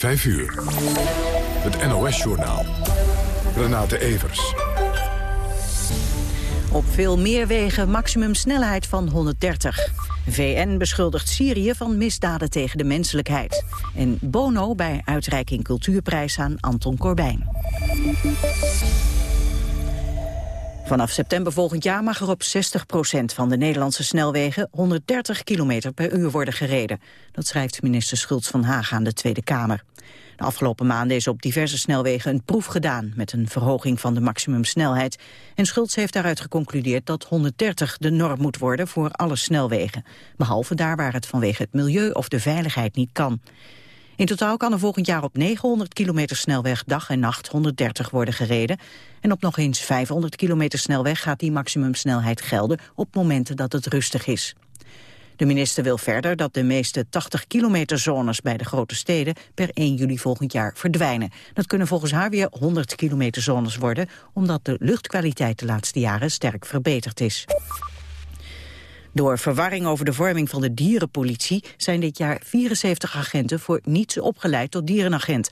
5 uur. Het NOS-journaal. Renate Evers. Op veel meer wegen maximum snelheid van 130. VN beschuldigt Syrië van misdaden tegen de menselijkheid. En Bono bij uitreiking cultuurprijs aan Anton Corbijn. Vanaf september volgend jaar mag er op 60% van de Nederlandse snelwegen 130 km per uur worden gereden. Dat schrijft minister Schultz van Haag aan de Tweede Kamer. De afgelopen maanden is op diverse snelwegen een proef gedaan met een verhoging van de maximumsnelheid. En Schultz heeft daaruit geconcludeerd dat 130 de norm moet worden voor alle snelwegen. Behalve daar waar het vanwege het milieu of de veiligheid niet kan. In totaal kan er volgend jaar op 900 kilometer snelweg dag en nacht 130 worden gereden. En op nog eens 500 kilometer snelweg gaat die maximumsnelheid gelden op momenten dat het rustig is. De minister wil verder dat de meeste 80 kilometer zones bij de grote steden per 1 juli volgend jaar verdwijnen. Dat kunnen volgens haar weer 100 kilometer zones worden, omdat de luchtkwaliteit de laatste jaren sterk verbeterd is. Door verwarring over de vorming van de dierenpolitie zijn dit jaar 74 agenten voor niets opgeleid tot dierenagent.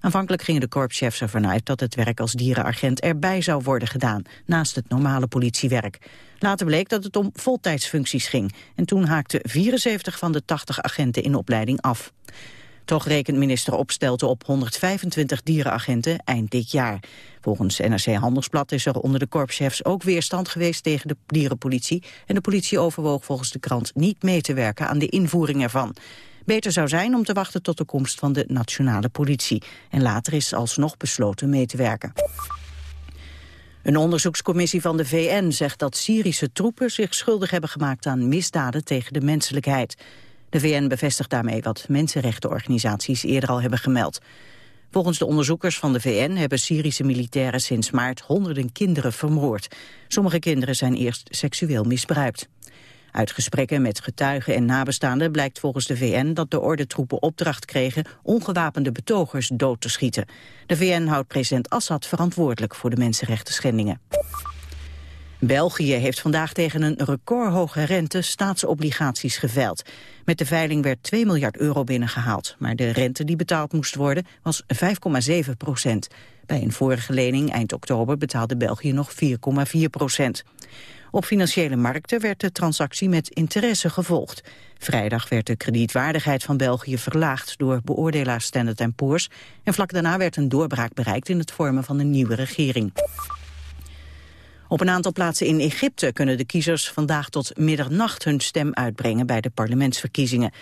Aanvankelijk gingen de korpschefs ervan uit dat het werk als dierenagent erbij zou worden gedaan, naast het normale politiewerk. Later bleek dat het om voltijdsfuncties ging en toen haakten 74 van de 80 agenten in opleiding af. Toch rekent minister Opstelten op 125 dierenagenten eind dit jaar. Volgens NRC Handelsblad is er onder de korpschefs ook weerstand geweest tegen de dierenpolitie. En de politie overwoog volgens de krant niet mee te werken aan de invoering ervan. Beter zou zijn om te wachten tot de komst van de nationale politie. En later is alsnog besloten mee te werken. Een onderzoekscommissie van de VN zegt dat Syrische troepen zich schuldig hebben gemaakt aan misdaden tegen de menselijkheid. De VN bevestigt daarmee wat mensenrechtenorganisaties eerder al hebben gemeld. Volgens de onderzoekers van de VN hebben Syrische militairen sinds maart honderden kinderen vermoord. Sommige kinderen zijn eerst seksueel misbruikt. Uit gesprekken met getuigen en nabestaanden blijkt volgens de VN dat de ordentroepen opdracht kregen ongewapende betogers dood te schieten. De VN houdt president Assad verantwoordelijk voor de mensenrechten schendingen. België heeft vandaag tegen een recordhoge rente staatsobligaties geveild. Met de veiling werd 2 miljard euro binnengehaald. Maar de rente die betaald moest worden was 5,7 procent. Bij een vorige lening eind oktober betaalde België nog 4,4 procent. Op financiële markten werd de transactie met interesse gevolgd. Vrijdag werd de kredietwaardigheid van België verlaagd door beoordelaar Standard Poor's. En vlak daarna werd een doorbraak bereikt in het vormen van een nieuwe regering. Op een aantal plaatsen in Egypte kunnen de kiezers vandaag tot middernacht hun stem uitbrengen bij de parlementsverkiezingen.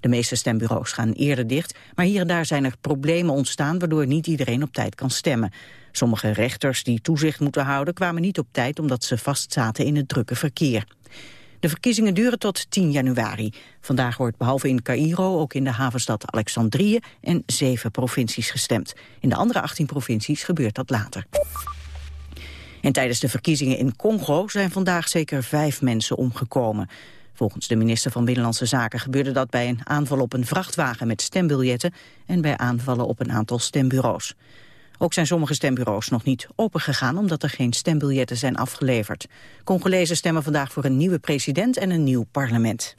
De meeste stembureaus gaan eerder dicht, maar hier en daar zijn er problemen ontstaan waardoor niet iedereen op tijd kan stemmen. Sommige rechters die toezicht moeten houden kwamen niet op tijd omdat ze vastzaten in het drukke verkeer. De verkiezingen duren tot 10 januari. Vandaag wordt behalve in Cairo ook in de havenstad Alexandrië en zeven provincies gestemd. In de andere 18 provincies gebeurt dat later. En tijdens de verkiezingen in Congo zijn vandaag zeker vijf mensen omgekomen. Volgens de minister van Binnenlandse Zaken gebeurde dat bij een aanval op een vrachtwagen met stembiljetten en bij aanvallen op een aantal stembureaus. Ook zijn sommige stembureaus nog niet opengegaan omdat er geen stembiljetten zijn afgeleverd. Congolezen stemmen vandaag voor een nieuwe president en een nieuw parlement.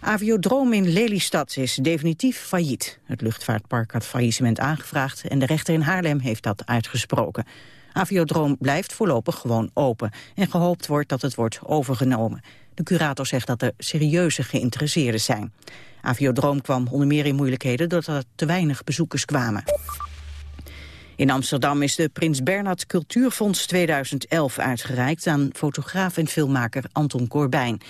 Aviodroom in Lelystad is definitief failliet. Het luchtvaartpark had faillissement aangevraagd en de rechter in Haarlem heeft dat uitgesproken. Aviodroom blijft voorlopig gewoon open en gehoopt wordt dat het wordt overgenomen. De curator zegt dat er serieuze geïnteresseerden zijn. Aviodroom kwam onder meer in moeilijkheden doordat er te weinig bezoekers kwamen. In Amsterdam is de Prins Bernhard Cultuurfonds 2011 uitgereikt aan fotograaf en filmmaker Anton Corbijn.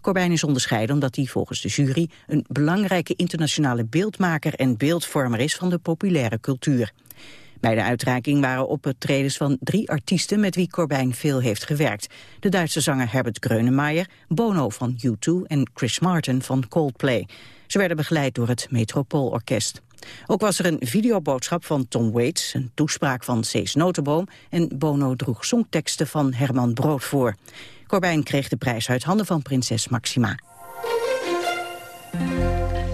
Corbijn is onderscheiden omdat hij volgens de jury een belangrijke internationale beeldmaker en beeldvormer is van de populaire cultuur. Bij de uitreiking waren optredens van drie artiesten met wie Corbijn veel heeft gewerkt. De Duitse zanger Herbert Grönemeyer, Bono van U2 en Chris Martin van Coldplay. Ze werden begeleid door het Metropoolorkest. Ook was er een videoboodschap van Tom Waits, een toespraak van Cees Notenboom... en Bono droeg songteksten van Herman Brood voor. Corbijn kreeg de prijs uit handen van prinses Maxima.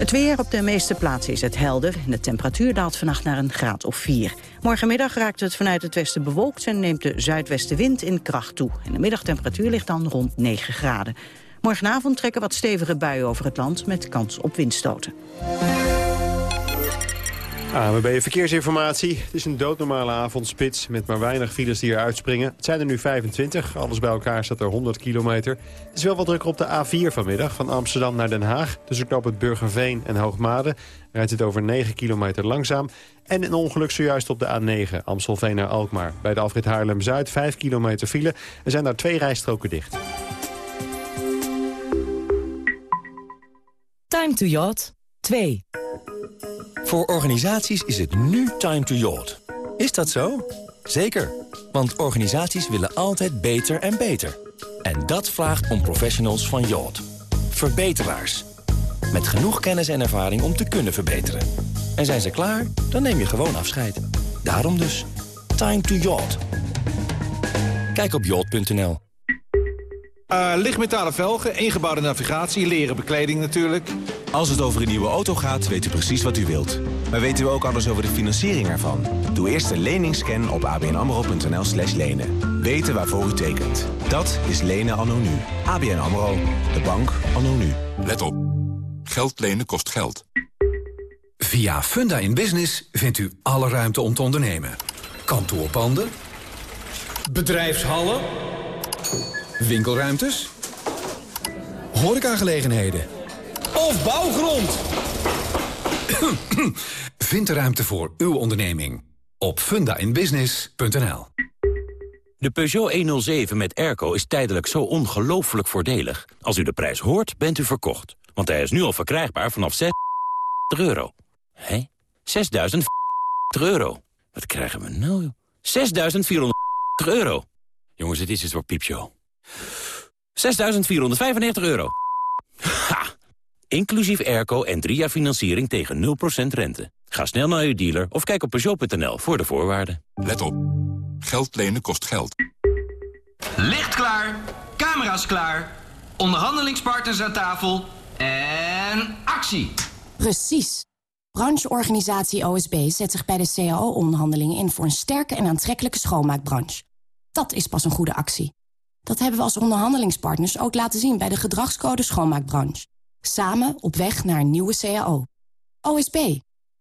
Het weer op de meeste plaatsen is het helder en de temperatuur daalt vannacht naar een graad of 4. Morgenmiddag raakt het vanuit het westen bewolkt en neemt de zuidwestenwind in kracht toe. En de middagtemperatuur ligt dan rond 9 graden. Morgenavond trekken wat stevige buien over het land met kans op windstoten. AMB Verkeersinformatie. Het is een doodnormale avondspits met maar weinig files die er uitspringen. Het zijn er nu 25. Alles bij elkaar staat er 100 kilometer. Het is wel wat drukker op de A4 vanmiddag van Amsterdam naar Den Haag. Tussen knop het Burgerveen en Hoogmade rijdt het over 9 kilometer langzaam. En een ongeluk zojuist op de A9 Amstelveen naar Alkmaar. Bij de afrit Haarlem-Zuid 5 kilometer file. Er zijn daar twee rijstroken dicht. Time to yacht 2. Voor organisaties is het nu time to yacht. Is dat zo? Zeker, want organisaties willen altijd beter en beter. En dat vraagt om professionals van yacht. Verbeteraars. Met genoeg kennis en ervaring om te kunnen verbeteren. En zijn ze klaar, dan neem je gewoon afscheid. Daarom dus, time to yacht. Kijk op yacht.nl. Uh, lichtmetalen velgen, ingebouwde navigatie, leren bekleding natuurlijk. Als het over een nieuwe auto gaat, weet u precies wat u wilt. Maar weten u ook alles over de financiering ervan? Doe eerst een leningscan op abnamro.nl slash lenen. Weten waarvoor u tekent. Dat is lenen anno nu. ABN AMRO. De bank anno nu. Let op. Geld lenen kost geld. Via Funda in Business vindt u alle ruimte om te ondernemen. Kantoorpanden. Bedrijfshallen. Winkelruimtes. Horecagelegenheden. Of bouwgrond. Vind de ruimte voor uw onderneming op fundainbusiness.nl. De Peugeot 107 met airco is tijdelijk zo ongelooflijk voordelig. Als u de prijs hoort, bent u verkocht. Want hij is nu al verkrijgbaar vanaf 6 euro. Hé? 6.000 euro. Wat krijgen we nou? 6.400 euro. Jongens, het is een soort piepshow. 6.495 euro. Ha! Inclusief airco en drie jaar financiering tegen 0% rente. Ga snel naar uw dealer of kijk op Peugeot.nl voor de voorwaarden. Let op. Geld lenen kost geld. Licht klaar. Camera's klaar. Onderhandelingspartners aan tafel. En actie. Precies. Brancheorganisatie OSB zet zich bij de CAO-onderhandelingen in... voor een sterke en aantrekkelijke schoonmaakbranche. Dat is pas een goede actie. Dat hebben we als onderhandelingspartners ook laten zien... bij de gedragscode schoonmaakbranche. Samen op weg naar een nieuwe CAO. OSB.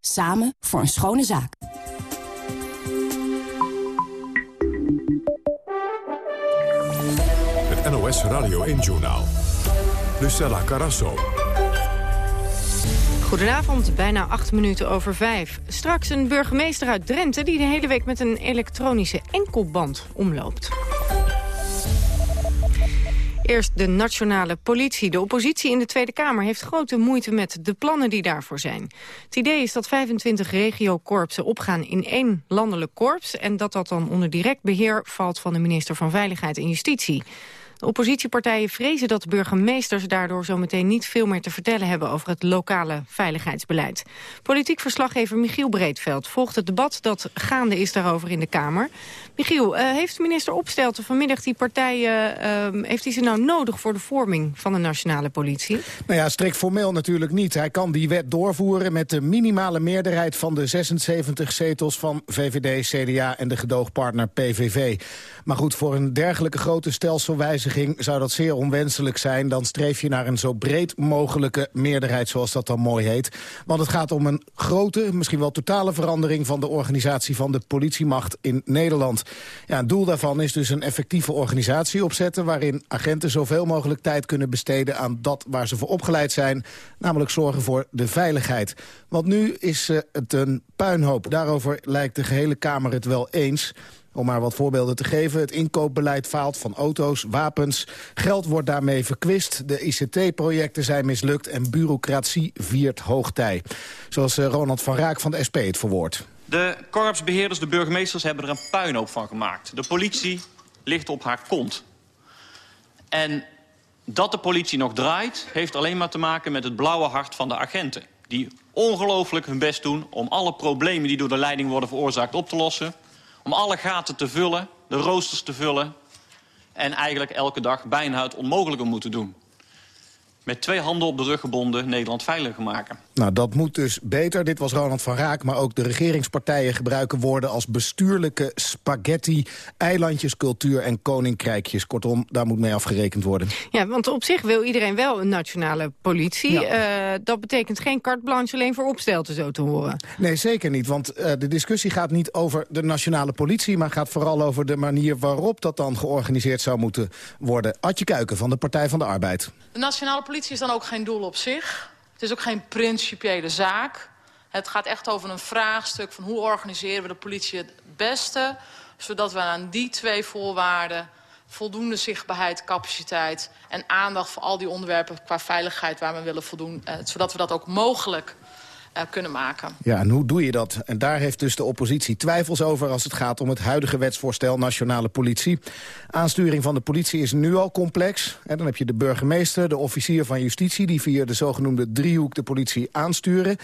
Samen voor een schone zaak. Het NOS Radio 1-journaal. Lucella Carasso. Goedenavond, bijna acht minuten over vijf. Straks een burgemeester uit Drenthe die de hele week met een elektronische enkelband omloopt. Eerst de nationale politie. De oppositie in de Tweede Kamer heeft grote moeite met de plannen die daarvoor zijn. Het idee is dat 25 regiokorpsen opgaan in één landelijk korps... en dat dat dan onder direct beheer valt van de minister van Veiligheid en Justitie. De oppositiepartijen vrezen dat burgemeesters daardoor zometeen niet veel meer te vertellen hebben over het lokale veiligheidsbeleid. Politiek verslaggever Michiel Breedveld volgt het debat dat gaande is daarover in de Kamer. Michiel, uh, heeft minister Opstelten vanmiddag die partijen, uh, heeft hij ze nou nodig voor de vorming van de nationale politie? Nou ja, strikt formeel natuurlijk niet. Hij kan die wet doorvoeren met de minimale meerderheid van de 76 zetels van VVD, CDA en de gedoogpartner PVV. Maar goed, voor een dergelijke grote stelselwijziging zou dat zeer onwenselijk zijn. Dan streef je naar een zo breed mogelijke meerderheid, zoals dat dan mooi heet. Want het gaat om een grote, misschien wel totale verandering van de organisatie van de politiemacht in Nederland. Ja, het doel daarvan is dus een effectieve organisatie opzetten... waarin agenten zoveel mogelijk tijd kunnen besteden aan dat waar ze voor opgeleid zijn. Namelijk zorgen voor de veiligheid. Want nu is uh, het een puinhoop. Daarover lijkt de gehele Kamer het wel eens... Om maar wat voorbeelden te geven, het inkoopbeleid faalt van auto's, wapens. Geld wordt daarmee verkwist, de ICT-projecten zijn mislukt... en bureaucratie viert hoogtij. Zoals uh, Ronald van Raak van de SP het verwoordt. De korpsbeheerders, de burgemeesters hebben er een puinhoop van gemaakt. De politie ligt op haar kont. En dat de politie nog draait, heeft alleen maar te maken met het blauwe hart van de agenten. Die ongelooflijk hun best doen om alle problemen die door de leiding worden veroorzaakt op te lossen. Om alle gaten te vullen, de roosters te vullen. En eigenlijk elke dag bijna het onmogelijke moeten doen. Met twee handen op de rug gebonden Nederland veiliger maken. Nou, dat moet dus beter. Dit was Ronald van Raak, maar ook de regeringspartijen gebruiken woorden als bestuurlijke spaghetti, eilandjescultuur en koninkrijkjes. Kortom, daar moet mee afgerekend worden. Ja, want op zich wil iedereen wel een nationale politie. Eh, dat betekent geen carte blanche alleen voor opstelten, zo te horen. Nee, zeker niet, want uh, de discussie gaat niet over de nationale politie... maar gaat vooral over de manier waarop dat dan georganiseerd zou moeten worden. Adje Kuiken van de Partij van de Arbeid. De nationale politie is dan ook geen doel op zich. Het is ook geen principiële zaak. Het gaat echt over een vraagstuk van hoe organiseren we de politie het beste... zodat we aan die twee voorwaarden voldoende zichtbaarheid, capaciteit... en aandacht voor al die onderwerpen qua veiligheid waar we willen voldoen... Eh, zodat we dat ook mogelijk uh, kunnen maken. Ja, en hoe doe je dat? En daar heeft dus de oppositie twijfels over... als het gaat om het huidige wetsvoorstel Nationale Politie. Aansturing van de politie is nu al complex. En dan heb je de burgemeester, de officier van justitie... die via de zogenoemde driehoek de politie aansturen.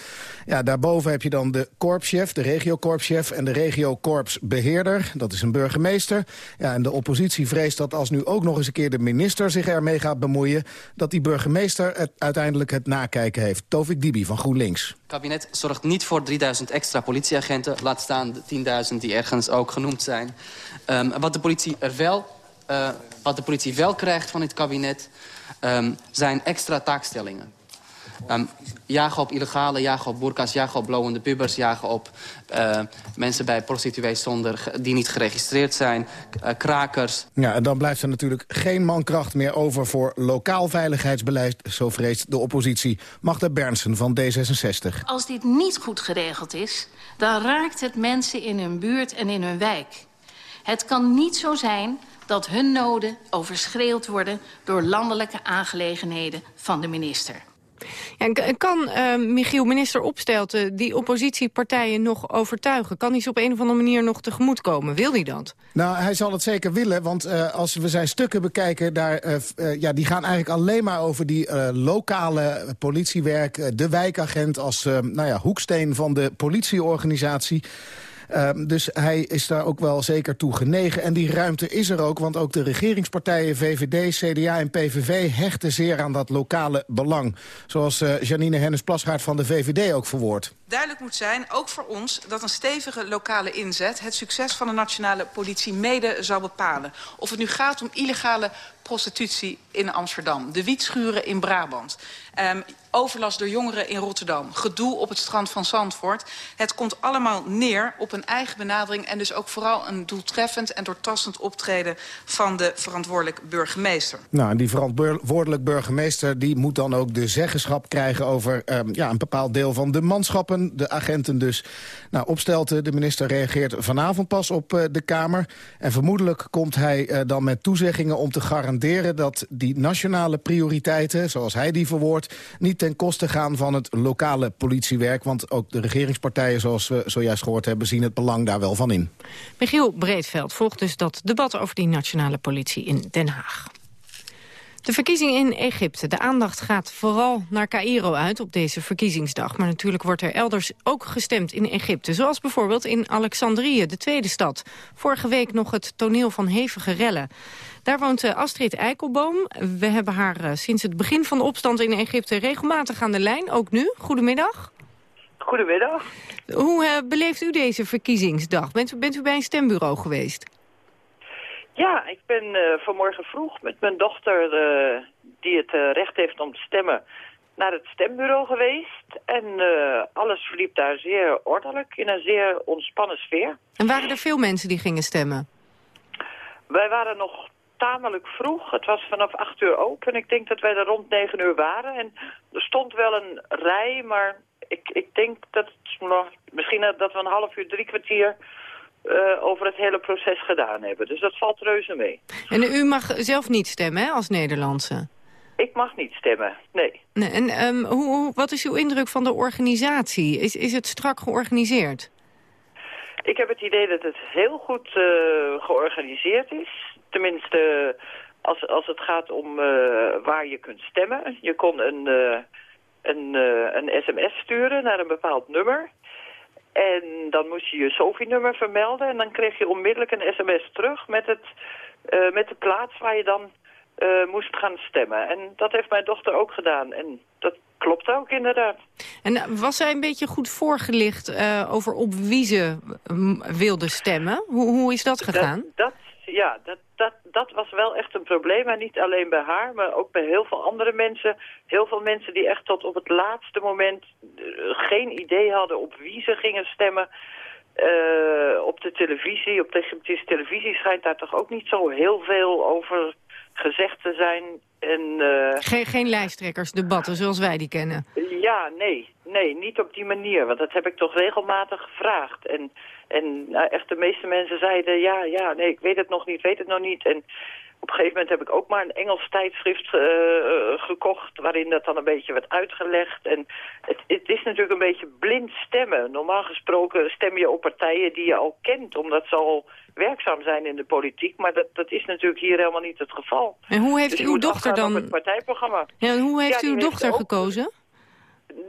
Ja, daarboven heb je dan de korpschef, de regiokorpschef... en de regiokorpsbeheerder, dat is een burgemeester. Ja, en de oppositie vreest dat als nu ook nog eens een keer... de minister zich ermee gaat bemoeien... dat die burgemeester het, uiteindelijk het nakijken heeft. Tovik Dibi van GroenLinks kabinet zorgt niet voor 3000 extra politieagenten. Laat staan de 10.000 die ergens ook genoemd zijn. Um, wat, de politie er wel, uh, wat de politie wel krijgt van het kabinet... Um, zijn extra taakstellingen. Um, jagen op illegale, jagen op burkas, jagen op blowende pubers... jagen op uh, mensen bij prostituees zonder, die niet geregistreerd zijn, uh, krakers. Ja, en dan blijft er natuurlijk geen mankracht meer over... voor lokaal veiligheidsbeleid, zo vreest de oppositie. Magda Bernsen van D66. Als dit niet goed geregeld is, dan raakt het mensen in hun buurt en in hun wijk. Het kan niet zo zijn dat hun noden overschreeuwd worden... door landelijke aangelegenheden van de minister. Ja, kan uh, Michiel, minister Opstelten, die oppositiepartijen nog overtuigen? Kan hij ze op een of andere manier nog tegemoetkomen? Wil hij dat? Nou, hij zal het zeker willen, want uh, als we zijn stukken bekijken... Daar, uh, ja, die gaan eigenlijk alleen maar over die lokale politiewerk... de wijkagent als nou ja, hoeksteen van de politieorganisatie... Um, dus hij is daar ook wel zeker toe genegen. En die ruimte is er ook, want ook de regeringspartijen VVD, CDA en PVV hechten zeer aan dat lokale belang. Zoals uh, Janine Hennis-Plasgaard van de VVD ook verwoordt. Duidelijk moet zijn, ook voor ons, dat een stevige lokale inzet... het succes van de nationale politie mede zou bepalen. Of het nu gaat om illegale prostitutie in Amsterdam. De wietschuren in Brabant. Um, overlast door jongeren in Rotterdam. Gedoe op het strand van Zandvoort. Het komt allemaal neer op een eigen benadering... en dus ook vooral een doeltreffend en doortastend optreden... van de verantwoordelijk burgemeester. Nou, die verantwoordelijk burgemeester... die moet dan ook de zeggenschap krijgen over um, ja, een bepaald deel van de manschappen. De agenten dus. Nou, Opstelten, de minister reageert vanavond pas op uh, de Kamer. En vermoedelijk komt hij uh, dan met toezeggingen om te garanderen... dat die nationale prioriteiten, zoals hij die verwoordt... niet ten koste gaan van het lokale politiewerk. Want ook de regeringspartijen, zoals we zojuist gehoord hebben... zien het belang daar wel van in. Michiel Breedveld volgt dus dat debat over die nationale politie in Den Haag. De verkiezingen in Egypte. De aandacht gaat vooral naar Cairo uit op deze verkiezingsdag. Maar natuurlijk wordt er elders ook gestemd in Egypte. Zoals bijvoorbeeld in Alexandrië, de tweede stad. Vorige week nog het toneel van hevige rellen. Daar woont eh, Astrid Eikelboom. We hebben haar eh, sinds het begin van de opstand in Egypte regelmatig aan de lijn. Ook nu. Goedemiddag. Goedemiddag. Hoe uh, beleeft u deze verkiezingsdag? Bent u, bent u bij een stembureau geweest? Ja, ik ben uh, vanmorgen vroeg met mijn dochter, uh, die het uh, recht heeft om te stemmen, naar het stembureau geweest. En alles verliep daar zeer ordelijk, in een zeer ontspannen sfeer. En waren er veel mensen die gingen stemmen? Wij waren nog tamelijk vroeg. Het was vanaf acht uur open. Ik denk dat wij er rond negen uur waren. En er stond wel een rij, maar ik, ik denk dat nog, misschien dat we een half uur, drie kwartier uh, over het hele proces gedaan hebben. Dus dat valt reuze mee. En u mag zelf niet stemmen hè, als Nederlandse? Ik mag niet stemmen, nee. nee en um, hoe, wat is uw indruk van de organisatie? Is, is het strak georganiseerd? Ik heb het idee dat het heel goed uh, georganiseerd is. Tenminste, als, als het gaat om uh, waar je kunt stemmen. Je kon een, een, een sms sturen naar een bepaald nummer. En dan moest je je SOFI-nummer vermelden en dan kreeg je onmiddellijk een sms terug met, het, uh, met de plaats waar je dan uh, moest gaan stemmen. En dat heeft mijn dochter ook gedaan. En dat klopt ook, inderdaad. En eh, was zij een beetje goed voorgelicht uh, over op wie ze mm, wilde stemmen? Hoe, hoe is dat gegaan? Dat, dat, ja, dat, dat, dat was wel echt een probleem. En niet alleen bij haar, maar ook bij heel veel andere mensen. Heel veel mensen die echt tot op het laatste moment geen idee hadden op wie ze gingen stemmen. Uh, op de televisie, op de televisie schijnt daar toch ook niet zo heel veel over gezegd te zijn. En, uh, geen, geen lijsttrekkersdebatten zoals wij die kennen? Ja, nee. Nee, niet op die manier. Want dat heb ik toch regelmatig gevraagd. En, en nou, echt de meeste mensen zeiden, ja, ja, nee, ik weet het nog niet, weet het nog niet. En op een gegeven moment heb ik ook maar een Engels tijdschrift uh, gekocht... waarin dat dan een beetje werd uitgelegd. En het, het, is natuurlijk een beetje blind stemmen. Normaal gesproken stem je op partijen die je al kent... omdat ze al werkzaam zijn in de politiek. Maar dat, dat is natuurlijk hier helemaal niet het geval. En hoe heeft dus uw dochter dan... het partijprogramma. Ja, hoe heeft ja, uw dochter gekozen?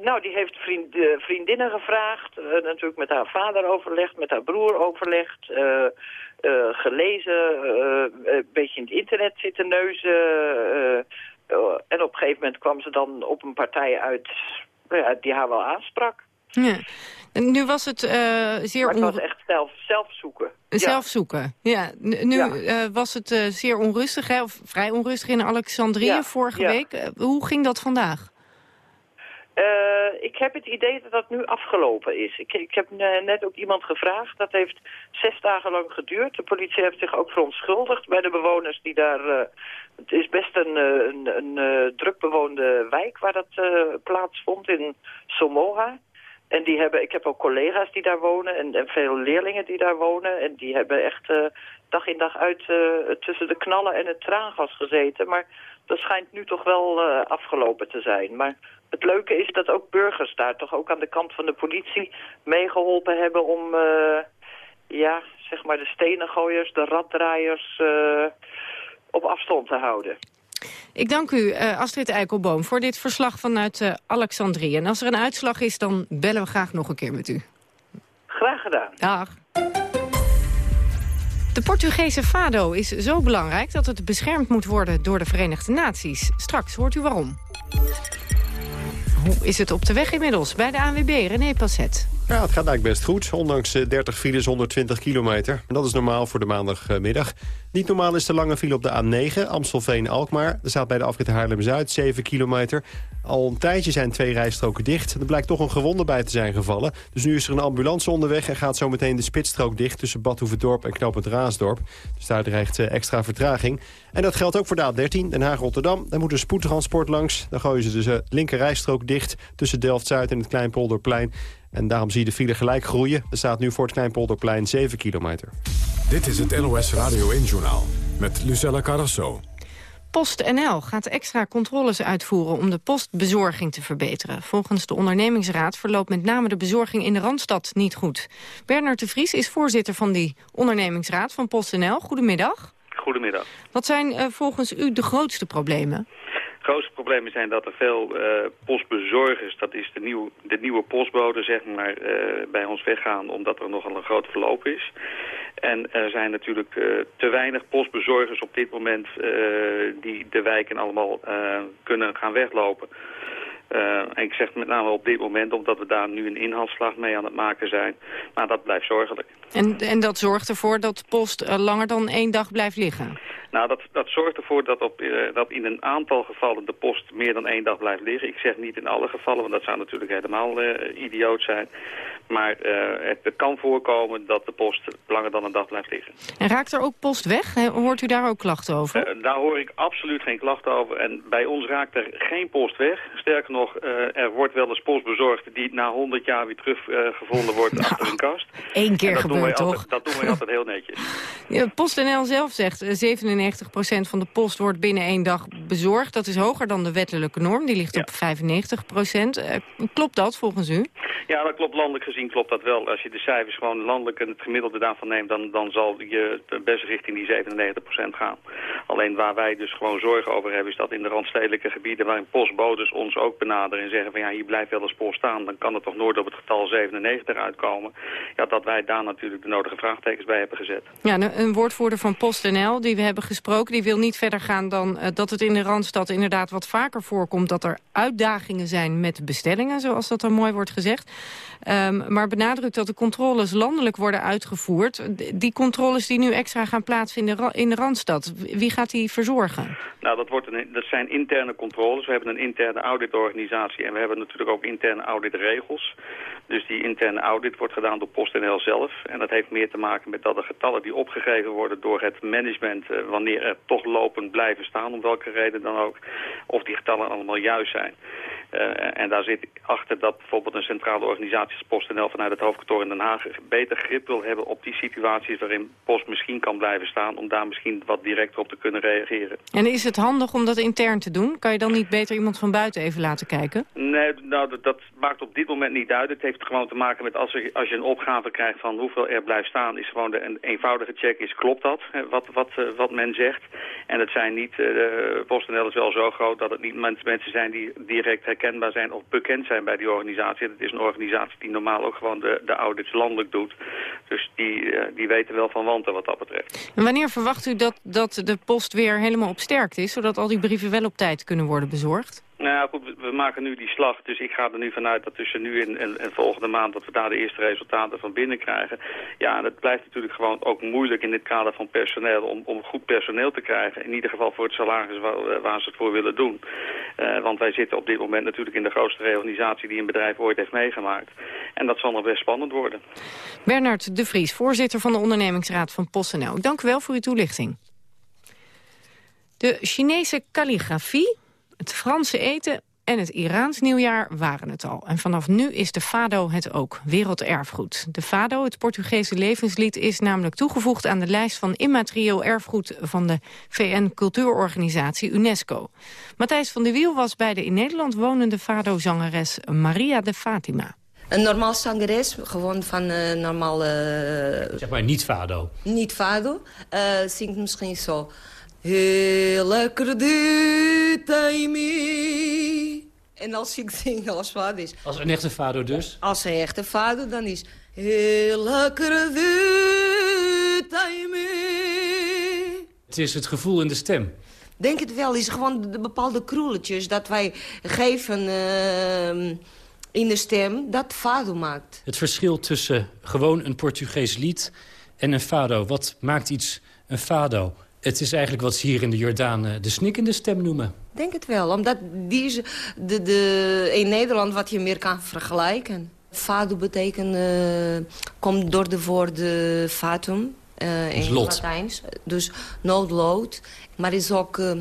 Nou, die heeft vriend, uh, vriendinnen gevraagd. Uh, natuurlijk met haar vader overlegd, met haar broer overlegd. Uh, gelezen, een beetje in het internet zitten neuzen. en op een gegeven moment kwam ze dan op een partij uit die haar wel aansprak. Ja. Nu was het zeer... Maar het was echt zelf, zelf zoeken. Zelf zoeken, ja. Nu was het zeer onrustig, hè, of vrij onrustig in Alexandrië vorige week. hoe ging dat vandaag? Uh, ik heb het idee dat dat nu afgelopen is. Ik, ik heb net ook iemand gevraagd. Dat heeft zes dagen lang geduurd. De politie heeft zich ook verontschuldigd bij de bewoners die daar... Uh, het is best een, eh, een, een, een druk bewoonde wijk waar dat plaatsvond in Somoha. En die hebben, ik heb ook collega's die daar wonen en, en veel leerlingen die daar wonen. En die hebben echt dag in dag uit tussen de knallen en het traangas gezeten. Maar dat schijnt nu toch wel afgelopen te zijn. Maar het leuke is dat ook burgers daar toch ook aan de kant van de politie meegeholpen hebben om, uh, ja, zeg maar de stenengooiers, de raddraaiers uh, op afstand te houden. Ik dank u, uh, Astrid Eikelboom, voor dit verslag vanuit Alexandrië. En als er een uitslag is, dan bellen we graag nog een keer met u. Graag gedaan. Dag. De Portugese fado is zo belangrijk dat het beschermd moet worden door de Verenigde Naties. Straks hoort u waarom. Hoe is het op de weg inmiddels bij de ANWB? René Passet. Ja, het gaat eigenlijk best goed. Ondanks 30 eh, files, 120 kilometer. dat is normaal voor de maandagmiddag. Niet normaal is de lange file op de A9, Amstelveen-Alkmaar. Er staat bij de afrit Haarlem-Zuid 7 kilometer. Al een tijdje zijn twee rijstroken dicht. Er blijkt toch een gewonde bij te zijn gevallen. Dus nu is er een ambulance onderweg en gaat zometeen de spitsstrook dicht... tussen Badhoevedorp en Knoop het Raasdorp. Dus daar dreigt eh, extra vertraging. En dat geldt ook voor de A13, Den Haag-Rotterdam. Daar moet een spoedtransport langs. Dan gooien ze dus de eh, linker rijstrook dicht tussen Delft-Zuid en het Kleinpolderplein. En daarom zie je de file gelijk groeien. Er staat nu voor het Kleinpolderplein 7 kilometer. Dit is het NOS Radio 1-journaal met Lucella Carrasso. PostNL gaat extra controles uitvoeren om de postbezorging te verbeteren. Volgens de ondernemingsraad verloopt met name de bezorging in de Randstad niet goed. Bernard de Vries is voorzitter van die ondernemingsraad van PostNL. Goedemiddag. Goedemiddag. Wat zijn uh, volgens u de grootste problemen? Grootste problemen zijn dat er veel uh, postbezorgers, dat is de, nieuw, de nieuwe postbode, zeg maar, uh, bij ons weggaan omdat er nogal een groot verloop is. En er zijn natuurlijk uh, te weinig postbezorgers op dit moment die de wijken allemaal kunnen gaan weglopen. En ik zeg met name op dit moment, omdat we daar nu een inhaalslag mee aan het maken zijn. Maar dat blijft zorgelijk. En, en dat zorgt ervoor dat post langer dan één dag blijft liggen? Nou, dat, dat zorgt ervoor dat, op, uh, dat in een aantal gevallen de post meer dan één dag blijft liggen. Ik zeg niet in alle gevallen, want dat zou natuurlijk helemaal uh, idioot zijn. Maar uh, het, het, kan voorkomen dat de post langer dan een dag blijft liggen. En raakt er ook post weg? Hoort u daar ook klachten over? daar hoor ik absoluut geen klachten over. En bij ons raakt er geen post weg. Sterker nog, er wordt wel eens post bezorgd die na 100 jaar weer teruggevonden wordt nou, achter een kast. Eén keer gebeurt toch? Altijd, dat doen we altijd heel netjes. Ja, PostNL zelf zegt 97 95% van de post wordt binnen één dag bezorgd. Dat is hoger dan de wettelijke norm, die ligt op 95%. Uh, eh, klopt dat volgens u? Ja, dat klopt. Landelijk gezien klopt dat wel. Als je de cijfers gewoon landelijk en het gemiddelde daarvan neemt... dan, dan zal je best richting die 97% gaan. Alleen waar wij dus gewoon zorgen over hebben... is dat in de randstedelijke gebieden waarin postbodes ons ook benaderen... en zeggen van ja, hier blijft wel eens post staan... dan kan het toch nooit op het getal 97 uitkomen. Ja, dat wij daar natuurlijk de nodige vraagtekens bij hebben gezet. Ja, een woordvoerder van PostNL, die we hebben gesproken. Die wil niet verder gaan dan uh, dat het in de Randstad inderdaad wat vaker voorkomt... dat er uitdagingen zijn met bestellingen, zoals dat dan mooi wordt gezegd. Um, maar benadrukt dat de controles landelijk worden uitgevoerd. Die controles die nu extra gaan plaatsvinden in de Randstad, wie gaat die verzorgen? Nou, dat, wordt een, dat zijn interne controles. We hebben een interne auditorganisatie en we hebben natuurlijk ook interne auditregels. Dus die interne audit wordt gedaan door PostNL zelf. En dat heeft meer te maken met dat de getallen die opgegeven worden door het management... Eh, wanneer er toch lopend blijven staan, om welke reden dan ook... of die getallen allemaal juist zijn. Uh, en daar zit achter dat bijvoorbeeld een centrale organisatie als PostNL vanuit het hoofdkantoor in Den Haag beter grip wil hebben op die situaties waarin Post misschien kan blijven staan om daar misschien wat directer op te kunnen reageren. En is het handig om dat intern te doen? Kan je dan niet beter iemand van buiten even laten kijken? Nee, nou dat, dat maakt op dit moment niet uit. Het heeft gewoon te maken met als, er, als je een opgave krijgt van hoeveel er blijft staan, is gewoon de, een eenvoudige check is klopt dat, wat, wat, uh, wat men zegt. En het zijn niet, uh, PostNL is wel zo groot dat het niet mensen zijn die direct herkenbaar zijn of bekend zijn bij die organisatie. Het is een organisatie die normaal ook gewoon de, de audits landelijk doet. Dus die, uh, die weten wel van wanten wat dat betreft. En wanneer verwacht u dat, dat de post weer helemaal op sterkt is... zodat al die brieven wel op tijd kunnen worden bezorgd? Nou goed, we maken nu die slag. Dus ik ga er nu vanuit dat tussen nu en, en, en, volgende maand... dat we daar de eerste resultaten van binnen krijgen. Ja, en het blijft natuurlijk gewoon ook moeilijk in dit kader van personeel... om, om goed personeel te krijgen. In ieder geval voor het salaris waar, waar ze het voor willen doen. Uh, want wij zitten op dit moment natuurlijk in de grootste reorganisatie... die een bedrijf ooit heeft meegemaakt. En dat zal nog best spannend worden. Bernard de Vries, voorzitter van de ondernemingsraad van PostNL. Dank u wel voor uw toelichting. De Chinese kalligrafie het Franse eten en het Iraans nieuwjaar waren het al. En vanaf nu is de Fado het ook, werelderfgoed. De Fado, het Portugese levenslied, is namelijk toegevoegd aan de lijst van immaterieel erfgoed van de VN-cultuurorganisatie UNESCO. Matthijs van der Wiel was bij de in Nederland wonende Fado-zangeres Maria de Fatima. Een normaal zangeres, gewoon van uh, normaal... Uh, zeg maar niet Fado. Niet Fado, uh, zingt misschien zo... Heel acredita. En als ik zing als vader is... Als een echte vader dus? Als een echte vader, dan is... Heel acredita em mim. Het is het gevoel in de stem. Denk het wel, is gewoon de bepaalde kroeletjes dat wij geven uh, in de stem, dat fado maakt. Het verschil tussen gewoon een Portugees lied en een fado. Wat maakt iets een fado? Het is eigenlijk wat ze hier in de Jordaan de snikkende stem noemen. Denk het wel, omdat die is de, de, in Nederland wat je meer kan vergelijken. Fado betekent, uh, komt door de woorden fatum uh, in lot. Latijns. Dus noodlood. Maar is ook uh,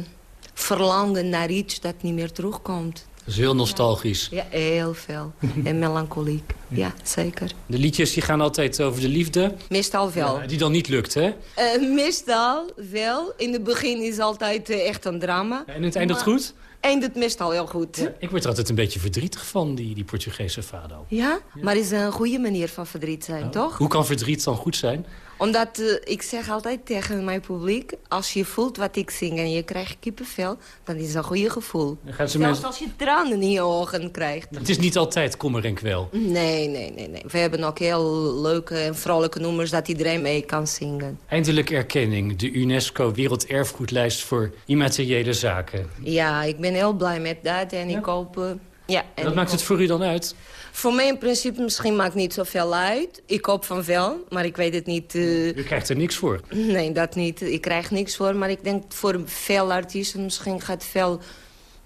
verlangen naar iets dat niet meer terugkomt. Dat is heel nostalgisch. Ja, heel veel. en melancholiek. Ja, zeker. De liedjes die gaan altijd over de liefde. Meestal wel. Ja, die dan niet lukt, hè? Uh, meestal wel. In het begin is het uh, echt een drama. En het eindigt maar... goed? Eindigt meestal heel goed. Ja, ik word er altijd een beetje verdrietig van, die, die Portugese fado. Ja? ja? Maar is een goede manier van verdriet zijn, oh. toch? Hoe kan verdriet dan goed zijn? Omdat uh, ik zeg altijd tegen mijn publiek... als je voelt wat ik zing en je krijgt kippenvel... dan is dat een goede gevoel. Zelfs mensen... als je tranen in je ogen krijgt. Het is niet altijd kommer en kwel. Nee, nee, nee, nee. We hebben ook heel leuke en vrolijke nummers... dat iedereen mee kan zingen. Eindelijk erkenning. De UNESCO Werelderfgoedlijst voor immateriële zaken. Ja, ik ben heel blij met dat. En ja? ik hoop... Uh, ja, en Wat maakt het voor u dan uit? Voor mij in principe misschien maakt niet zoveel uit. Ik hoop van wel, maar ik weet het niet. Uh... U krijgt er niks voor? Nee, dat niet. Ik krijg niks voor. Maar ik denk voor veel artiesten misschien gaat veel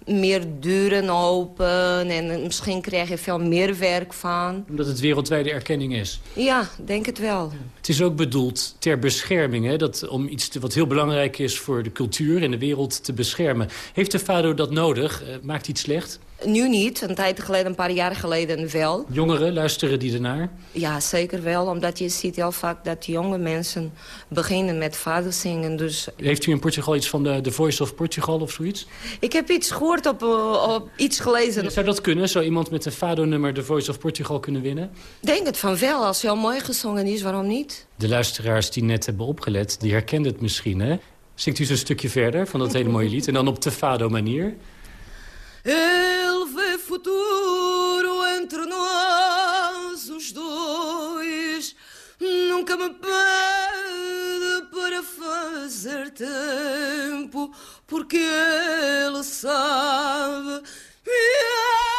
meer deuren open. En misschien krijg je veel meer werk van. Omdat het wereldwijde erkenning is? Ja, denk het wel. Het is ook bedoeld ter bescherming. Hè? Dat, om iets te, wat heel belangrijk is voor de cultuur en de wereld te beschermen. Heeft de FADO dat nodig? Uh, maakt iets slecht? Nu niet, een tijd geleden, een paar jaar geleden wel. Jongeren, luisteren die ernaar? Ja, zeker wel, omdat je ziet heel vaak dat jonge mensen beginnen met fado zingen. Dus... Heeft u in Portugal iets van de, The Voice of Portugal of zoiets? Ik heb iets gehoord op, op iets gelezen. Zou dat kunnen? Zou iemand met een fado-nummer The Voice of Portugal kunnen winnen? Denk het van wel, als heel mooi gezongen is, waarom niet? De luisteraars die net hebben opgelet, die herkennen het misschien, hè? Zingt u een stukje verder van dat hele mooie lied en dan op de fado-manier? Vê futuro entre nós os dois. Nunca me pede para fazer-te que ele sabe. Me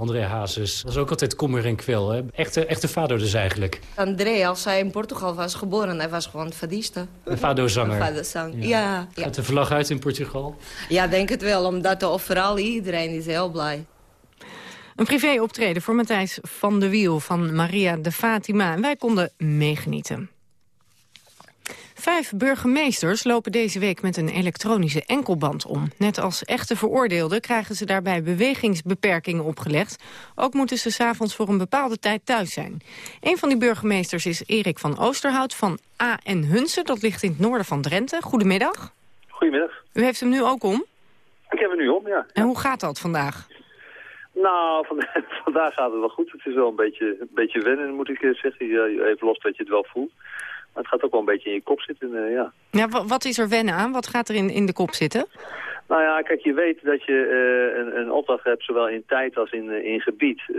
André Hazes, dat is ook altijd kommer en kwel. Hè? Echte, echte fado dus eigenlijk. André, als hij in Portugal was geboren, hij was gewoon fadista. Een fado-zanger. Een fado-zang, ja. ja. Gaat de vlag uit in Portugal? Ja, denk het wel, omdat overal iedereen is heel blij. Een privé-optreden voor Matthijs van de Wiel van Maria de Fatima. En wij konden meegenieten. Vijf burgemeesters lopen deze week met een elektronische enkelband om. Net als echte veroordeelden krijgen ze daarbij bewegingsbeperkingen opgelegd. Ook moeten ze s'avonds voor een bepaalde tijd thuis zijn. Een van die burgemeesters is Erik van Oosterhout van A en Hunsen. Dat ligt in het noorden van Drenthe. Goedemiddag. Goedemiddag. U heeft hem nu ook om? Ik heb hem nu om, ja. En hoe gaat dat vandaag? Nou, vandaag gaat het wel goed. Het is wel een beetje, een beetje wennen, moet ik zeggen. Even los dat je het wel voelt. Het gaat ook wel een beetje in je kop zitten, uh, ja. Ja, wat is er wennen aan? Wat gaat er in, in de kop zitten? Nou ja, kijk, je weet dat je uh, een, een, opdracht hebt, zowel in tijd als in, in gebied, uh,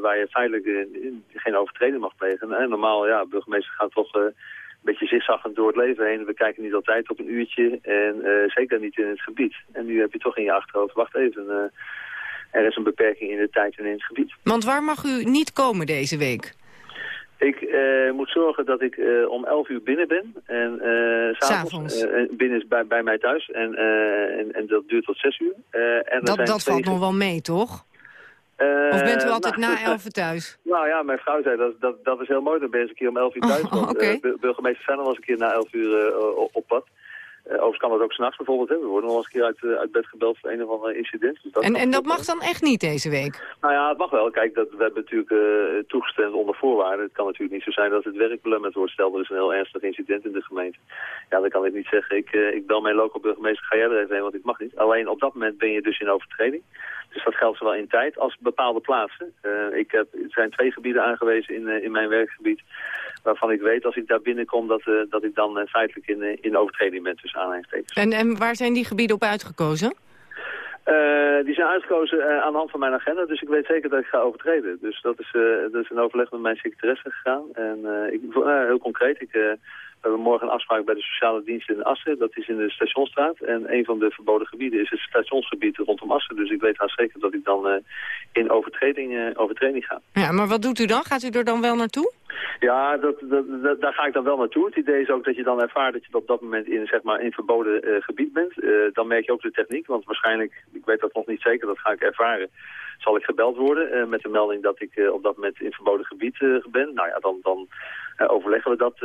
waar je feitelijk geen overtreding mag plegen. En normaal, ja, burgemeester gaat toch een beetje zigzaggend door het leven heen. We kijken niet altijd op een uurtje en zeker niet in het gebied. En nu heb je toch in je achterhoofd, wacht even, er is een beperking in de tijd en in het gebied. Want waar mag u niet komen deze week? Ik uh, moet zorgen dat ik uh, om 11 uur binnen ben. En uh, s'avonds binnen is bij, bij mij thuis. En, en, en, dat duurt tot 6 uur. en dat dat valt nog wel mee, toch? of bent u altijd nou, na 11 uur thuis? Nou ja, mijn vrouw zei dat, dat, dat is heel mooi. Dan ben je eens een keer om 11 uur thuis. Oh, okay. burgemeester zijn al eens een keer na 11 uur op pad. Uh, overigens kan dat ook s'nachts bijvoorbeeld. Hè. We worden nog eens een keer uit, uh, uit bed gebeld voor een of ander incident. Dus dat en en dat mag dan echt niet deze week? Nou ja, het mag wel. Kijk, dat, we hebben natuurlijk uh, toegestemd onder voorwaarden. Het kan natuurlijk niet zo zijn dat het werk belemmerd wordt. Stel, er is een heel ernstig incident in de gemeente. Ja, dan kan ik niet zeggen, ik, ik bel mijn local burgemeester, ga jij er even heen, want ik mag niet. Alleen op dat moment ben je dus in overtreding. Dus dat geldt zowel in tijd als bepaalde plaatsen. ik heb, er zijn twee gebieden aangewezen in, in mijn werkgebied waarvan ik weet als ik daar binnenkom dat, uh, dat ik dan feitelijk in, in overtreding ben tussen aanhalingstekens. En, en waar zijn die gebieden op uitgekozen? Die zijn uitgekozen aan de hand van mijn agenda, dus ik weet zeker dat ik ga overtreden. Dus dat is, dat is een overleg met mijn secretaresse gegaan. En ik, heel concreet, ik, we hebben morgen een afspraak bij de sociale dienst in Assen. Dat is in de Stationsstraat. En een van de verboden gebieden is het stationsgebied rondom Assen. Dus ik weet haast zeker dat ik dan in overtreding, overtreding ga. Ja, maar wat doet u dan? Gaat u er dan wel naartoe? Ja, dat, dat, dat, daar ga ik dan wel naartoe. Het idee is ook dat je dan ervaart dat je op dat moment in, zeg maar, in verboden uh, gebied bent. Dan merk je ook de techniek, want waarschijnlijk, ik weet dat nog niet zeker, dat ga ik ervaren, zal ik gebeld worden uh, met de melding dat ik op dat moment in verboden gebied ben. Nou ja, dan, dan overleggen we dat,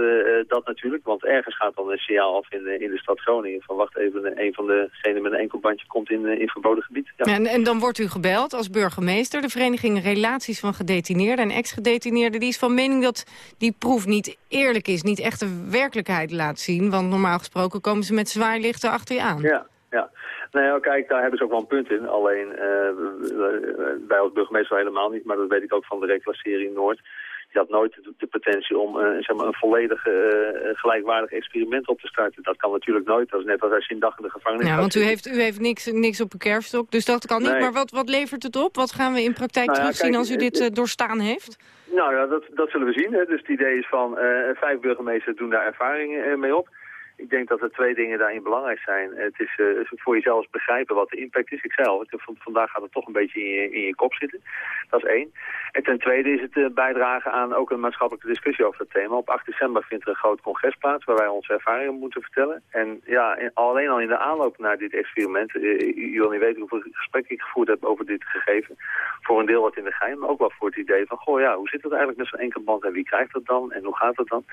dat natuurlijk, want ergens gaat dan een signaal af in, in de stad Groningen van wacht even, een van degenen met een enkelbandje komt in, in verboden gebied. Ja. En, en dan wordt u gebeld als burgemeester. De Vereniging Relaties van Gedetineerden en Ex-Gedetineerden, die is van mening dat die proef niet eerlijk is, niet echt de werkelijkheid laat zien. Want normaal gesproken komen ze met zwaailichten achter je aan. Ja, ja. Nou kijk, daar hebben ze ook wel een punt in. Alleen, uh, wij als burgemeester helemaal niet, maar dat weet ik ook van de reclassering Noord. Je had nooit de, potentie om uh, zeg maar een volledig uh, gelijkwaardig experiment op te starten. Dat kan natuurlijk nooit. Dat is net als als je een dag in de gevangenis Ja, want u heeft, u heeft niks, niks op een kerfstok, dus dat kan niet. Nee. Maar wat, wat levert het op? Wat gaan we in praktijk nou ja, terugzien kijk, als u dit doorstaan heeft? Nou ja, dat, dat zullen we zien. Hè. Dus het idee is van vijf burgemeesters doen daar ervaringen mee op. Ik denk dat er twee dingen daarin belangrijk zijn. Het is uh, voor jezelf begrijpen wat de impact is. Ik zei al, vandaag gaat het toch een beetje in je, in je kop zitten. Dat is één. En ten tweede is het uh, bijdragen aan ook een maatschappelijke discussie over het thema. Op 8 december vindt er een groot congres plaats waar wij onze ervaringen moeten vertellen. En ja, alleen al in de aanloop naar dit experiment, uh, u wil niet weten hoeveel gesprekken ik gevoerd heb over dit gegeven. Voor een deel wat in de geheim, maar ook wel voor het idee van, goh ja, hoe zit het eigenlijk met zo'n enkelband en wie krijgt dat dan en hoe gaat dat dan?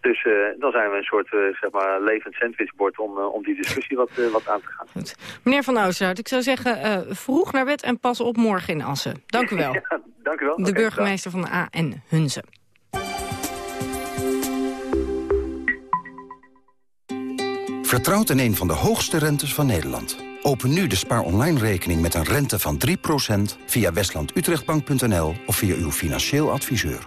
Dus dan zijn we een soort, zeg maar, levend sandwichbord om, uh, om die discussie wat, uh, wat aan te gaan. Goed. Meneer Van Oosterhout, ik zou zeggen uh, vroeg naar bed en pas op morgen in Assen. Dank u wel. ja, dank u wel. De okay, burgemeester van de AN Hunze. Vertrouwt in een van de hoogste rentes van Nederland. Open nu de Spaar Online rekening met een rente van 3% via westlandutrechtbank.nl of via uw financieel adviseur.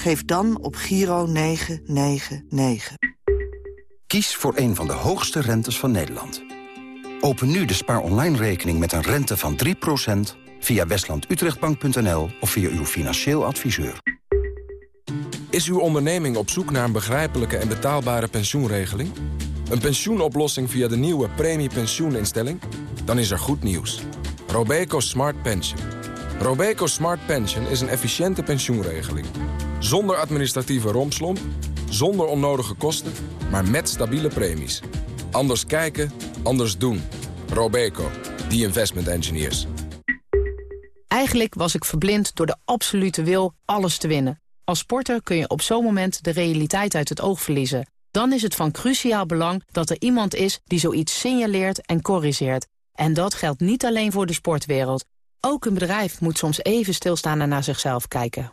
Geef dan op Giro 999. Kies voor een van de hoogste rentes van Nederland. Open nu de spaar online rekening met een rente van 3% via westlandutrechtbank.nl of via uw financieel adviseur. Is uw onderneming op zoek naar een begrijpelijke en betaalbare pensioenregeling? Een pensioenoplossing via de nieuwe premiepensioeninstelling? Dan is er goed nieuws. Robeco Smart Pension. Robeco Smart Pension is een efficiënte pensioenregeling. Zonder administratieve rompslomp, zonder onnodige kosten, maar met stabiele premies. Anders kijken, anders doen. Robeco, the investment engineers. Eigenlijk was ik verblind door de absolute wil alles te winnen. Als sporter kun je op zo'n moment de realiteit uit het oog verliezen. Dan is het van cruciaal belang dat er iemand is die zoiets signaleert en corrigeert. En dat geldt niet alleen voor de sportwereld. Ook een bedrijf moet soms even stilstaan en naar zichzelf kijken.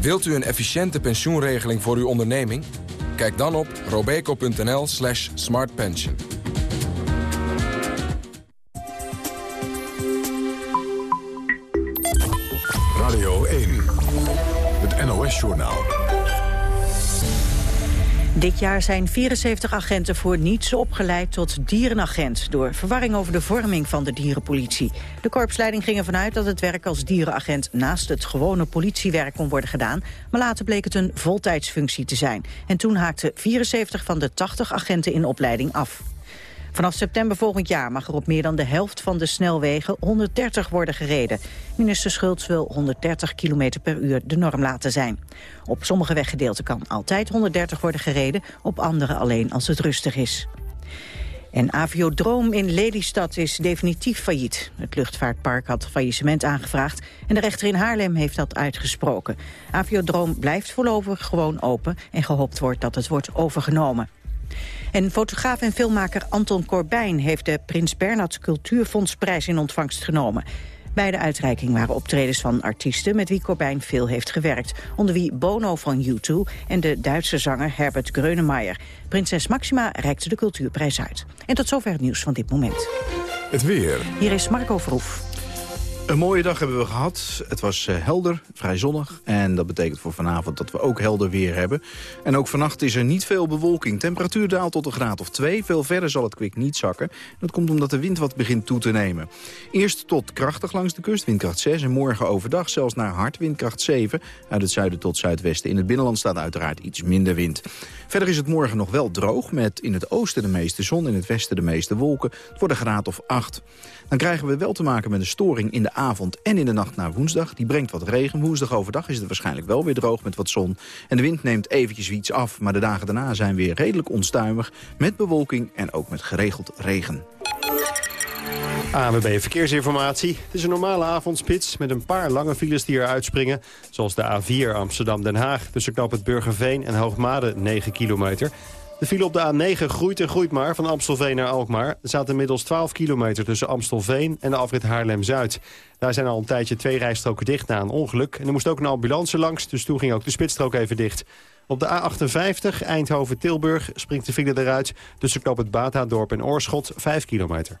Wilt u een efficiënte pensioenregeling voor uw onderneming? Kijk dan op robeco.nl slash smartpension. Radio 1, het NOS-journaal. Dit jaar zijn 74 agenten voor niets opgeleid tot dierenagent... door verwarring over de vorming van de dierenpolitie. De korpsleiding ging ervan uit dat het werk als dierenagent... naast het gewone politiewerk kon worden gedaan... maar later bleek het een voltijdsfunctie te zijn. En toen haakten 74 van de 80 agenten in opleiding af. Vanaf september volgend jaar mag er op meer dan de helft van de snelwegen 130 worden gereden. Minister Schultz wil 130 km per uur de norm laten zijn. Op sommige weggedeelten kan altijd 130 worden gereden, op andere alleen als het rustig is. En Aviodroom in Lelystad is definitief failliet. Het luchtvaartpark had faillissement aangevraagd en de rechter in Haarlem heeft dat uitgesproken. Aviodroom blijft voorlopig gewoon open en gehoopt wordt dat het wordt overgenomen. En fotograaf en filmmaker Anton Corbijn heeft de Prins Bernhard Cultuurfondsprijs in ontvangst genomen. Bij de uitreiking waren optredens van artiesten met wie Corbijn veel heeft gewerkt. Onder wie Bono van U2 en de Duitse zanger Herbert Grönemeyer. Prinses Maxima reikte de cultuurprijs uit. En tot zover het nieuws van dit moment. Het weer. Hier is Marco Verhoef. Een mooie dag hebben we gehad. Het was uh, helder, vrij zonnig. En dat betekent voor vanavond dat we ook helder weer hebben. En ook vannacht is er niet veel bewolking. Temperatuur daalt tot een graad of 2. Veel verder zal het kwik niet zakken. Dat komt omdat de wind wat begint toe te nemen. Eerst tot krachtig langs de kust, windkracht 6. En morgen overdag zelfs naar hard, windkracht 7. Uit het zuiden tot zuidwesten. In het binnenland staat uiteraard iets minder wind. Verder is het morgen nog wel droog. Met in het oosten de meeste zon, in het westen de meeste wolken. Het wordt een graad of 8. Dan krijgen we wel te maken met een storing in de avond en in de nacht naar woensdag. Die brengt wat regen. Woensdag overdag is het waarschijnlijk wel weer droog met wat zon. En de wind neemt eventjes iets af, maar de dagen daarna zijn weer redelijk onstuimig. Met bewolking en ook met geregeld regen. ANWB Verkeersinformatie. Het is een normale avondspits met een paar lange files die eruit springen. Zoals de A4 Amsterdam-Den Haag tussen knap het Burgerveen en Hoogmade 9 kilometer. De file op de A9 groeit en groeit maar van Amstelveen naar Alkmaar. Er staat inmiddels 12 kilometer tussen Amstelveen en de afrit Haarlem-Zuid. Daar zijn al een tijdje twee rijstroken dicht na een ongeluk. En er moest ook een ambulance langs, dus toen ging ook de spitsstrook even dicht. Op de A58 Eindhoven-Tilburg springt de file eruit... tussen knop het Bata-dorp en Oorschot 5 kilometer.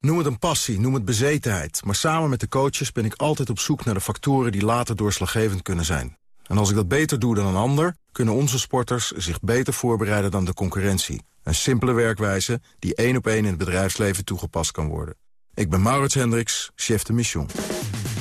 Noem het een passie, noem het bezetenheid. Maar samen met de coaches ben ik altijd op zoek naar de factoren... die later doorslaggevend kunnen zijn. En als ik dat beter doe dan een ander... kunnen onze sporters zich beter voorbereiden dan de concurrentie. Een simpele werkwijze die één op één in het bedrijfsleven toegepast kan worden. Ik ben Maurits Hendricks, chef de mission.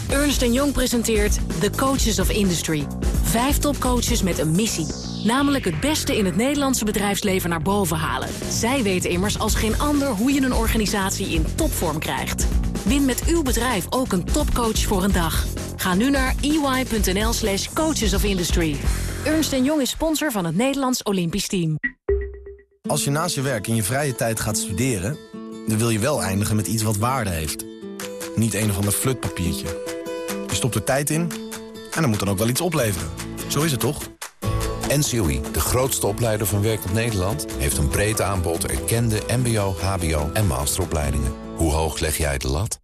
Ernst Jong presenteert The Coaches of Industry. Vijf topcoaches met een missie. Namelijk het beste in het Nederlandse bedrijfsleven naar boven halen. Zij weten immers als geen ander hoe je een organisatie in topvorm krijgt. Win met uw bedrijf ook een topcoach voor een dag. Ga nu naar ey.nl slash coaches of industry. Ernst Jong is sponsor van het Nederlands Olympisch Team. Als je naast je werk in je vrije tijd gaat studeren... dan wil je wel eindigen met iets wat waarde heeft. Niet een of ander flutpapiertje. Je stopt er tijd in en dan moet dan ook wel iets opleveren. Zo is het toch? NCOI, de grootste opleider van werkend Nederland... heeft een breed aanbod erkende mbo, hbo en masteropleidingen. Hoe hoog leg jij de lat?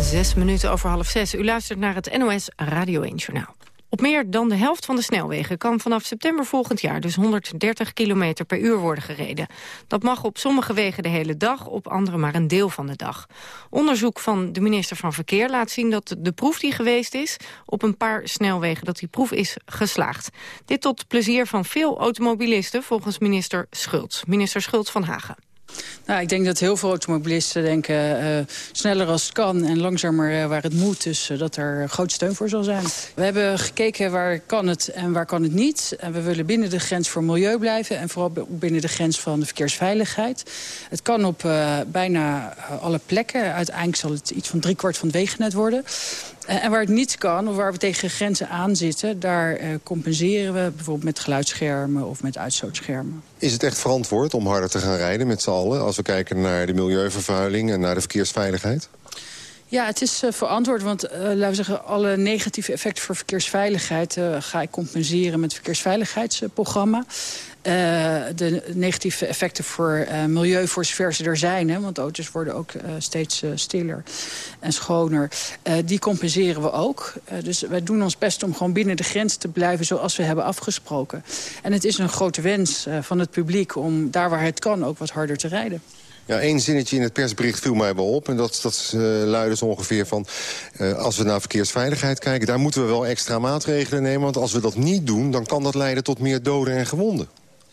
Zes minuten over half zes. U luistert naar het NOS Radio 1 Journaal. Op meer dan de helft van de snelwegen kan vanaf september volgend jaar... dus 130 km per uur worden gereden. Dat mag op sommige wegen de hele dag, op andere maar een deel van de dag. Onderzoek van de minister van Verkeer laat zien dat de proef die geweest is... op een paar snelwegen dat die proef is geslaagd. Dit tot plezier van veel automobilisten, volgens minister Schultz. Minister Schultz van Hagen. Nou, ik denk dat heel veel automobilisten denken uh, sneller als het kan en langzamer uh, waar het moet. Dus uh, dat er groot steun voor zal zijn. We hebben gekeken waar kan het en waar kan het niet. En we willen binnen de grens voor milieu blijven en vooral binnen de grens van de verkeersveiligheid. Het kan op bijna alle plekken. Uiteindelijk zal het iets van driekwart van het wegennet worden. En waar het niet kan, of waar we tegen grenzen aan zitten... daar uh, compenseren we bijvoorbeeld met geluidsschermen of met uitstootschermen. Is het echt verantwoord om harder te gaan rijden met z'n allen... als we kijken naar de milieuvervuiling en naar de verkeersveiligheid? Ja, het is uh, verantwoord, want uh, laten we zeggen... alle negatieve effecten voor verkeersveiligheid... Uh, ga ik compenseren met het verkeersveiligheidsprogramma. Uh, de negatieve effecten voor uh, milieu, voor zover ze er zijn... Hè, want auto's worden ook uh, steeds stiller en schoner... die compenseren we ook. dus wij doen ons best om gewoon binnen de grens te blijven... zoals we hebben afgesproken. En het is een grote wens van het publiek... om daar waar het kan ook wat harder te rijden. Ja, één zinnetje in het persbericht viel mij wel op. En dat, dat uh, luidde zo ongeveer van... Als we naar verkeersveiligheid kijken... daar moeten we wel extra maatregelen nemen. Want als we dat niet doen, dan kan dat leiden tot meer doden en gewonden.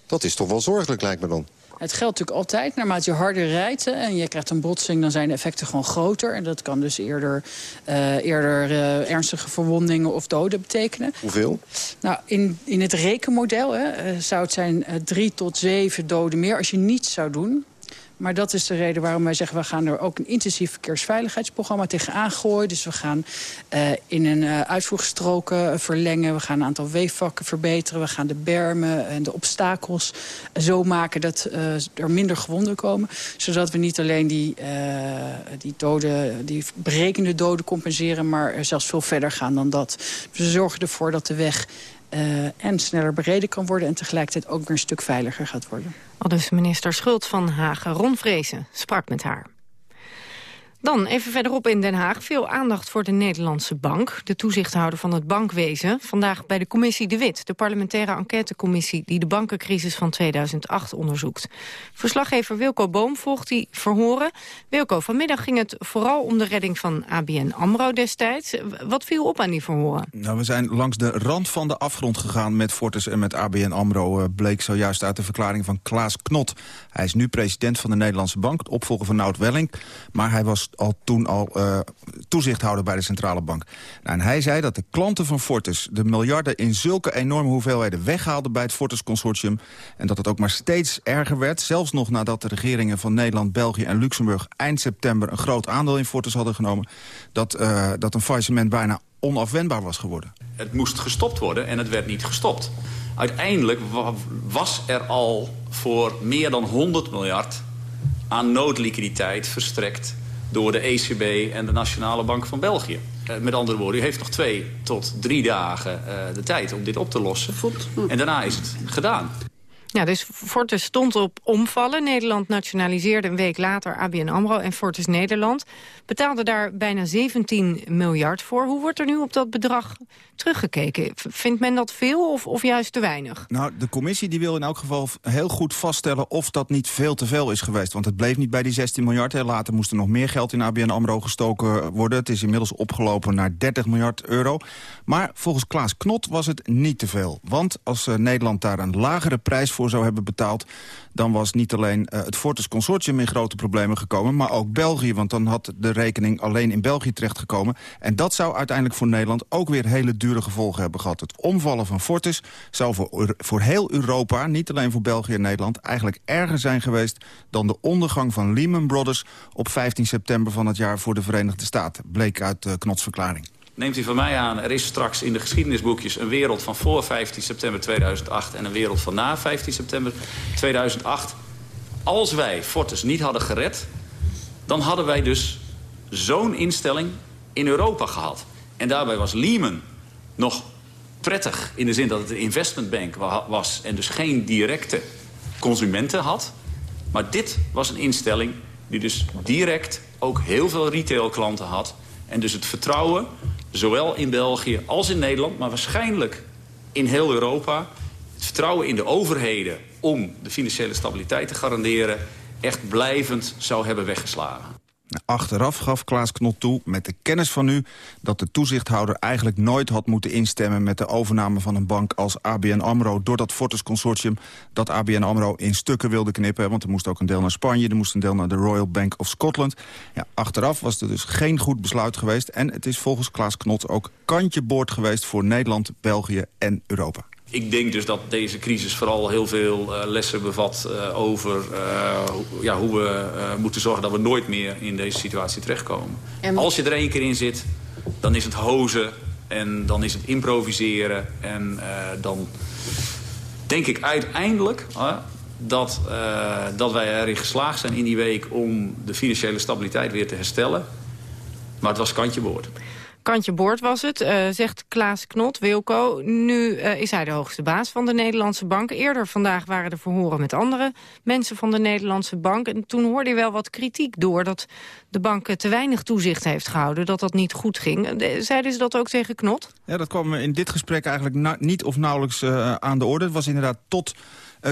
Dat is toch wel zorgelijk, lijkt me dan. Het geldt natuurlijk altijd, naarmate je harder rijdt en je krijgt een botsing... dan zijn de effecten gewoon groter. En dat kan dus eerder, uh, eerder uh, ernstige verwondingen of doden betekenen. Hoeveel? Nou, in, in het rekenmodel hè, uh, zou het zijn drie tot zeven doden meer als je niets zou doen. Maar dat is de reden waarom wij zeggen... we gaan er ook een intensief verkeersveiligheidsprogramma tegenaan gooien. Dus we gaan uh, in een uh, verlengen. We gaan een aantal weefvakken verbeteren. We gaan de bermen en de obstakels zo maken... dat er minder gewonden komen. Zodat we niet alleen die, die, doden, die berekende doden compenseren... maar zelfs veel verder gaan dan dat. Dus we zorgen ervoor dat de weg uh, en sneller bereden kan worden... en tegelijkertijd ook weer een stuk veiliger gaat worden. Al dus minister Schult van Hagen. Ron Vrezen sprak met haar. Dan even verderop in Den Haag. Veel aandacht voor de Nederlandse Bank. De toezichthouder van het bankwezen. Vandaag bij de commissie De Wit. De parlementaire enquêtecommissie die de bankencrisis van 2008 onderzoekt. Verslaggever Wilco Boom volgt die verhoren. Wilco, vanmiddag ging het vooral om de redding van ABN AMRO destijds. Wat viel op aan die verhoren? Nou, we zijn langs de rand van de afgrond gegaan met Fortis en met ABN AMRO. Uh, bleek zojuist uit de verklaring van Klaas Knot. Hij is nu president van de Nederlandse Bank, opvolger van Nout Welling. Maar hij was al toen al uh, toezichthouder bij de Centrale Bank. Nou, en hij zei dat de klanten van Fortis de miljarden in zulke enorme hoeveelheden weghaalden bij het Fortis Consortium. En dat het ook maar steeds erger werd. Zelfs nog nadat de regeringen van Nederland, België en Luxemburg eind september een groot aandeel in Fortis hadden genomen. Dat, uh, dat een faillissement bijna onafwendbaar was geworden. Het moest gestopt worden en het werd niet gestopt. Uiteindelijk was er al voor meer dan 100 miljard aan noodliquiditeit verstrekt door de ECB en de Nationale Bank van België. Uh, met andere woorden, u heeft nog twee tot drie dagen uh, de tijd om dit op te lossen. En daarna is het gedaan. Ja, dus Fortis stond op omvallen. Nederland nationaliseerde een week later ABN AMRO en Fortis Nederland. Betaalde daar bijna 17 miljard voor. Hoe wordt er nu op dat bedrag teruggekeken? Vindt men dat veel of, of juist te weinig? Nou, de commissie die wil in elk geval heel goed vaststellen... of dat niet veel te veel is geweest. Want het bleef niet bij die 16 miljard. Later moest er nog meer geld in ABN AMRO gestoken worden. Het is inmiddels opgelopen naar 30 miljard euro. Maar volgens Klaas Knot was het niet te veel. Want als uh, Nederland daar een lagere prijs voor zou hebben betaald... dan was niet alleen uh, het Fortis Consortium in grote problemen gekomen... maar ook België, want dan had de rekening alleen in België terechtgekomen. En dat zou uiteindelijk voor Nederland ook weer hele dure gevolgen hebben gehad. Het omvallen van Fortis zou voor, voor heel Europa, niet alleen voor België en Nederland... eigenlijk erger zijn geweest dan de ondergang van Lehman Brothers... op 15 september van het jaar voor de Verenigde Staten, bleek uit de knotsverklaring neemt u van mij aan... er is straks in de geschiedenisboekjes een wereld van voor 15 september 2008... en een wereld van na 15 september 2008. Als wij Fortis niet hadden gered... dan hadden wij dus zo'n instelling in Europa gehad. En daarbij was Lehman nog prettig... in de zin dat het een investmentbank was... en dus geen directe consumenten had. Maar dit was een instelling die dus direct ook heel veel retailklanten had... en dus het vertrouwen zowel in België als in Nederland... maar waarschijnlijk in heel Europa... het vertrouwen in de overheden om de financiële stabiliteit te garanderen... echt blijvend zou hebben weggeslagen. Achteraf gaf Klaas Knot toe, met de kennis van nu... dat de toezichthouder eigenlijk nooit had moeten instemmen... met de overname van een bank als ABN AMRO... door dat Fortis Consortium dat ABN AMRO in stukken wilde knippen. Want er moest ook een deel naar Spanje, er moest een deel naar de Royal Bank of Scotland. Ja, achteraf was er dus geen goed besluit geweest... en het is volgens Klaas Knot ook kantje boord geweest... voor Nederland, België en Europa. Ik denk dus dat deze crisis vooral heel veel uh, lessen bevat uh, over uh, ja, hoe we moeten zorgen dat we nooit meer in deze situatie terechtkomen. En... Als je er één keer in zit, dan is het hozen en dan is het improviseren. En dan denk ik uiteindelijk dat, dat wij erin geslaagd zijn in die week om de financiële stabiliteit weer te herstellen. Maar het was kantje boord. Kantje boord was het, uh, zegt Klaas Knot, Wilco. Nu uh, is hij de hoogste baas van de Nederlandse bank. Eerder vandaag waren er verhoren met andere mensen van de Nederlandse bank. En toen hoorde hij wel wat kritiek door dat de bank te weinig toezicht heeft gehouden. Dat dat niet goed ging. Zeiden ze dat ook tegen Knot? Ja, dat kwam in dit gesprek eigenlijk niet of nauwelijks aan de orde. Het was inderdaad tot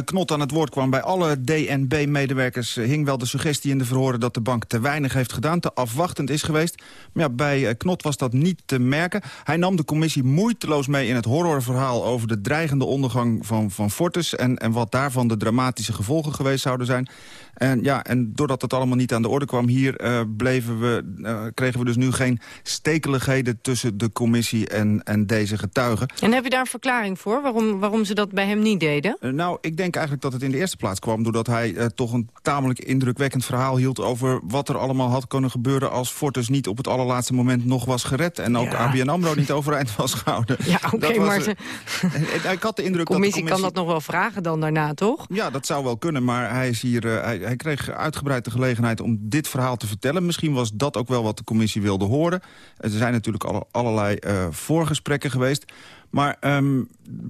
Knot aan het woord kwam. Bij alle DNB-medewerkers uh, hing wel de suggestie in de verhoren... dat de bank te weinig heeft gedaan, te afwachtend is geweest. Maar ja, bij uh, Knot was dat niet te merken. Hij nam de commissie moeiteloos mee in het horrorverhaal... over de dreigende ondergang van, van Fortis... En, en wat daarvan de dramatische gevolgen geweest zouden zijn. En, ja, en doordat het allemaal niet aan de orde kwam hier... Uh, bleven we, uh, kregen we dus nu geen stekeligheden tussen de commissie en, en deze getuigen. En heb je daar een verklaring voor waarom, waarom ze dat bij hem niet deden? Uh, nou, ik denk eigenlijk dat het in de eerste plaats kwam... doordat hij toch een tamelijk indrukwekkend verhaal hield... over wat er allemaal had kunnen gebeuren als Fortus niet op het allerlaatste moment nog was gered. En ook ja. ABN AMRO niet overeind was gehouden. Ja, oké, okay, maar... Ze... ik had de indruk commissie dat de commissie kan dat nog wel vragen dan daarna, toch? Ja, dat zou wel kunnen, maar hij is hier... Hij, hij kreeg uitgebreid de gelegenheid om dit verhaal te vertellen. Misschien was dat ook wel wat de commissie wilde horen. Er zijn natuurlijk alle, allerlei uh, voorgesprekken geweest. Maar um,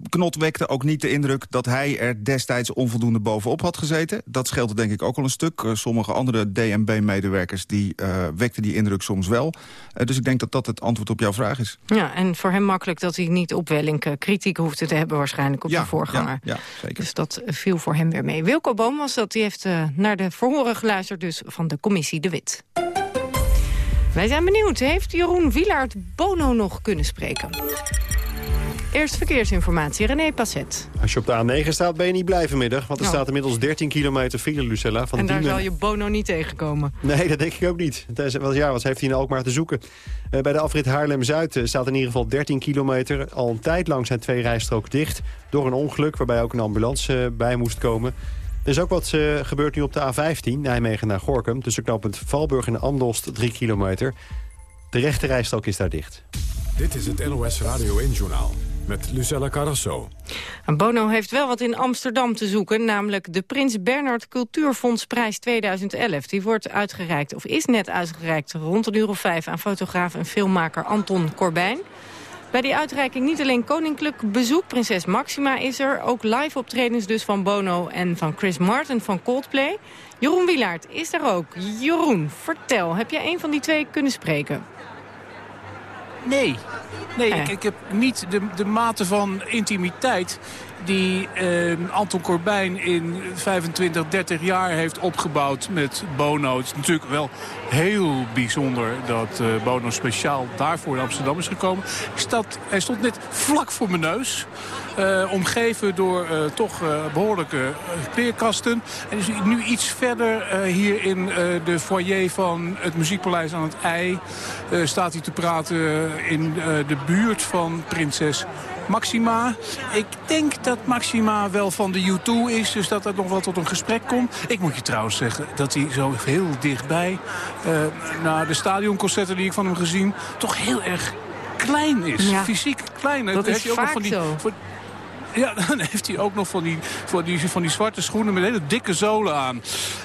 Knot wekte ook niet de indruk dat hij er destijds onvoldoende bovenop had gezeten. Dat scheelde denk ik ook al een stuk. Uh, sommige andere DNB-medewerkers die uh, wekten die indruk soms wel. Uh, dus ik denk dat dat het antwoord op jouw vraag is. Ja, en voor hem makkelijk dat hij niet op Wellink kritiek hoefde te hebben waarschijnlijk op ja, de voorganger. Ja, ja, zeker. Dus dat viel voor hem weer mee. Wilco Boom was dat, die heeft naar de verhoren geluisterd dus van de commissie De Wit. Wij zijn benieuwd, heeft Jeroen Wielaert Bono nog kunnen spreken? Eerst verkeersinformatie, René Passet. Als je op de A9 staat, ben je niet blij vanmiddag. Want er oh. staat inmiddels 13 kilometer file, Lucella. Van en daar Diemen... zal je Bono niet tegenkomen. Nee, dat denk ik ook niet. Wel, ja, wat heeft hij nou ook maar te zoeken? Uh, bij de afrit Haarlem-Zuid staat in ieder geval 13 kilometer. Al een tijd lang zijn twee rijstroken dicht. Door een ongeluk waarbij ook een ambulance uh, bij moest komen. Er is ook wat uh, gebeurt nu op de A15, Nijmegen naar Gorkum. Tussen knooppunt Valburg en Andost, 3 kilometer. De rechte rijstrook is daar dicht. Dit is het NOS Radio 1-journaal met Lucella Carrasso. Bono heeft wel wat in Amsterdam te zoeken, namelijk de Prins Bernhard Cultuurfondsprijs 2011. Die wordt uitgereikt, of is net uitgereikt, rond een uur of vijf aan fotograaf en filmmaker Anton Corbijn. Bij die uitreiking niet alleen koninklijk bezoek, prinses Maxima is er. Ook live optredens dus van Bono en van Chris Martin van Coldplay. Jeroen Wielaert is er ook. Jeroen, vertel, heb jij een van die twee kunnen spreken? Nee, nee ik, ik heb niet de, de mate van intimiteit die eh, Anton Corbijn in 25, 30 jaar heeft opgebouwd met Bono. Het is natuurlijk wel heel bijzonder dat uh, Bono speciaal daarvoor in Amsterdam is gekomen. Stad, hij stond net vlak voor mijn neus. Uh, omgeven door uh, toch behoorlijke kleerkasten. En is nu iets verder hier in de foyer van het Muziekpaleis aan het IJ. staat hij te praten in de buurt van prinses Maxima. Ik denk dat Maxima wel van de U2 is, dus dat er nog wel tot een gesprek komt. Ik moet je trouwens zeggen dat hij zo heel dichtbij... Uh, naar de stadionconcerten die ik van hem gezien... toch heel erg klein is. Ja. Fysiek klein. Dat is vaak van die, zo. Ja, dan heeft hij ook nog van die, van die, van die zwarte schoenen met hele dikke zolen aan.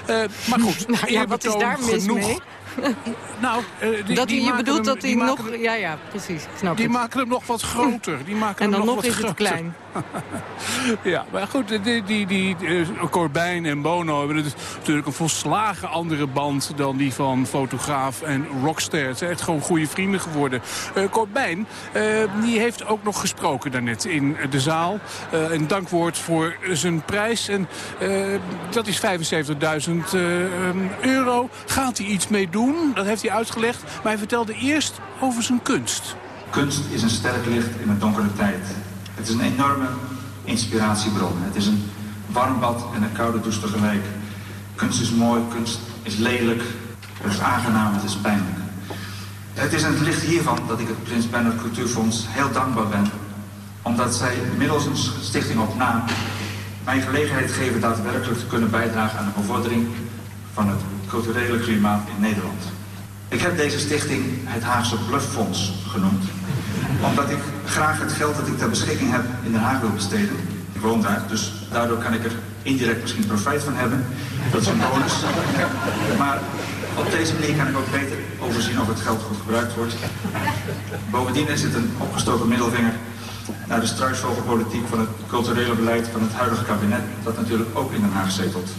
Uh, maar goed, nou, ja, wat is daar mis genoeg. mee? nou, uh, die, dat die je bedoelt hem, dat hij nog... Hem, ja, ja, precies. Snap die het. maken hem nog wat groter. Die maken en dan hem nog, nog wat is het klein. ja, maar goed, die, die, die, uh, Corbijn en Bono hebben dus natuurlijk een volslagen andere band dan die van fotograaf en rockster. Het zijn echt gewoon goede vrienden geworden. Uh, Corbijn, uh, die heeft ook nog gesproken daarnet in de zaal. een dankwoord voor zijn prijs. En dat is 75.000 euro. Gaat hij iets mee doen? Dat heeft hij uitgelegd. Maar hij vertelde eerst over zijn kunst. Kunst is een sterk licht in een donkere tijd. Het is een enorme inspiratiebron. Het is een warm bad en een koude douche tegelijk. Kunst is mooi, kunst is lelijk, het is aangenaam, het is pijnlijk. Het is in het licht hiervan dat ik het Prins Bernhard Cultuurfonds heel dankbaar ben. Omdat zij middels een stichting op naam mij gelegenheid geven daadwerkelijk te kunnen bijdragen aan de bevordering van het culturele klimaat in Nederland. Ik heb deze stichting het Haagse Blufffonds genoemd omdat ik graag het geld dat ik ter beschikking heb in Den Haag wil besteden. Ik woon daar, dus daardoor kan ik er indirect misschien profijt van hebben. Dat is een bonus. Maar op deze manier kan ik ook beter overzien of het geld goed gebruikt wordt. Bovendien is het een opgestoken middelvinger naar de struisvogelpolitiek van het culturele beleid van het huidige kabinet, dat natuurlijk ook in Den Haag zetelt.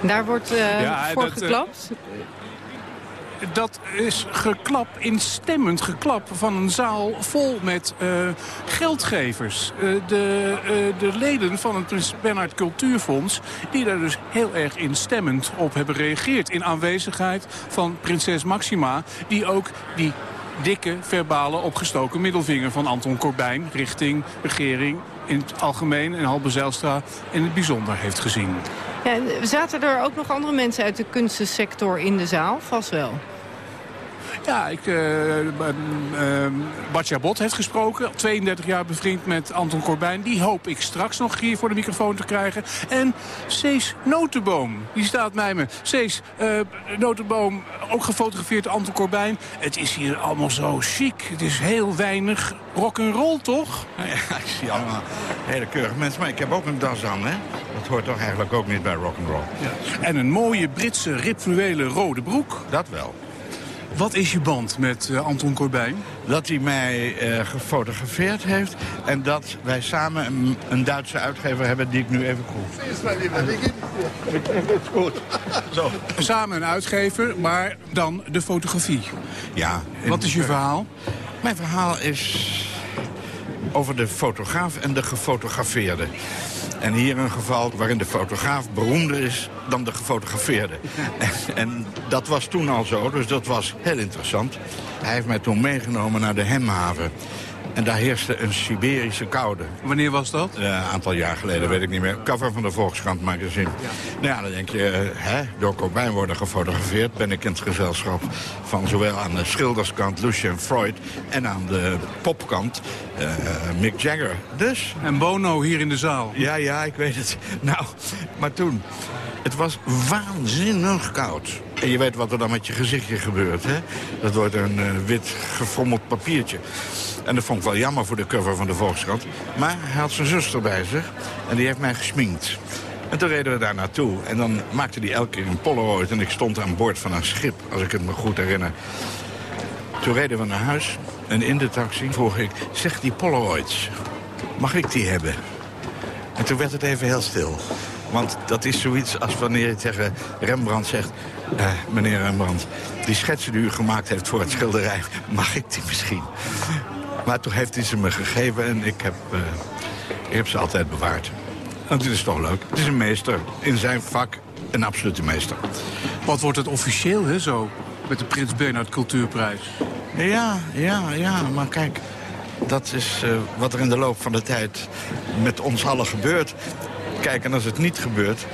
Daar wordt uh, ja, voor dat, geklapt. Dat is geklap, instemmend geklap van een zaal vol met uh, geldgevers. Uh, de, uh, de leden van het Prins Bernhard Cultuurfonds... die daar dus heel erg instemmend op hebben gereageerd... in aanwezigheid van prinses Maxima... die ook die dikke, verbale, opgestoken middelvinger van Anton Corbijn... richting regering in het algemeen en Halbe Zijlstra in het bijzonder heeft gezien. Ja, zaten er ook nog andere mensen uit de kunstensector in de zaal? Vast wel. Ja, ik, uh, uh, Batja Bot heeft gesproken. 32 jaar bevriend met Anton Corbijn. Die hoop ik straks nog hier voor de microfoon te krijgen. En Cees Notenboom, die staat bij me. Cees, uh, Notenboom, ook gefotografeerd door Anton Corbijn. Het is hier allemaal zo chic. Het is heel weinig rock'n'roll, toch? Ja, ik zie allemaal hele keurige mensen. Maar ik heb ook een das aan, hè? Dat hoort toch eigenlijk ook niet bij rock'n'roll. Ja. En een mooie Britse rituele rode broek. Dat wel. Wat is je band met uh, Anton Corbijn? Dat hij mij uh, gefotografeerd heeft en dat wij samen een, een, Duitse uitgever hebben die ik nu even proef. is goed. Zo. Samen een uitgever, maar dan de fotografie. Ja. Wat is je verhaal? Mijn verhaal is over de fotograaf en de gefotografeerde. En hier een geval waarin de fotograaf beroemder is dan de gefotografeerde. En, en, dat was toen al zo, dus dat was heel interessant. Hij heeft mij toen meegenomen naar de Hemhaven. En daar heerste een Siberische koude. Wanneer was dat? Een uh, aantal jaar geleden, ja. weet ik niet meer. Cover van de Volkskrant magazine. Ja. Nou ja, dan denk je, uh, hè, door Corbijn worden gefotografeerd... ben ik in het gezelschap van zowel aan de schilderskant Lucien Freud... en aan de popkant uh, Mick Jagger. Dus... En Bono hier in de zaal. Ja, ja, ik weet het. Nou, maar toen... Het was waanzinnig koud. En je weet wat er dan met je gezichtje gebeurt, hè? Dat wordt een uh, wit gefrommeld papiertje. En dat vond ik wel jammer voor de cover van de Volkskrant. Maar hij had zijn zuster bij zich en die heeft mij gesminkt. En toen reden we daar naartoe. En dan maakte hij elke keer een Polaroid. En ik stond aan boord van een schip, als ik het me goed herinner. Toen reden we naar huis. En in de taxi vroeg ik, zeg die Polaroids, mag ik die hebben? En toen werd het even heel stil. Want dat is zoiets als wanneer je tegen Rembrandt zegt... Uh, meneer Rembrandt, die schetsen die u gemaakt heeft voor het schilderij... mag ik die misschien? Maar toen heeft hij ze me gegeven en ik heb, uh, ik heb ze altijd bewaard. En dit is toch leuk. Het is een meester. In zijn vak een absolute meester. Wat wordt het officieel, hè, zo? Met de Prins Bernhard Cultuurprijs. Ja, ja, ja. Maar kijk, dat is uh, wat er in de loop van de tijd met ons allen gebeurt. Kijk, en als het niet gebeurt,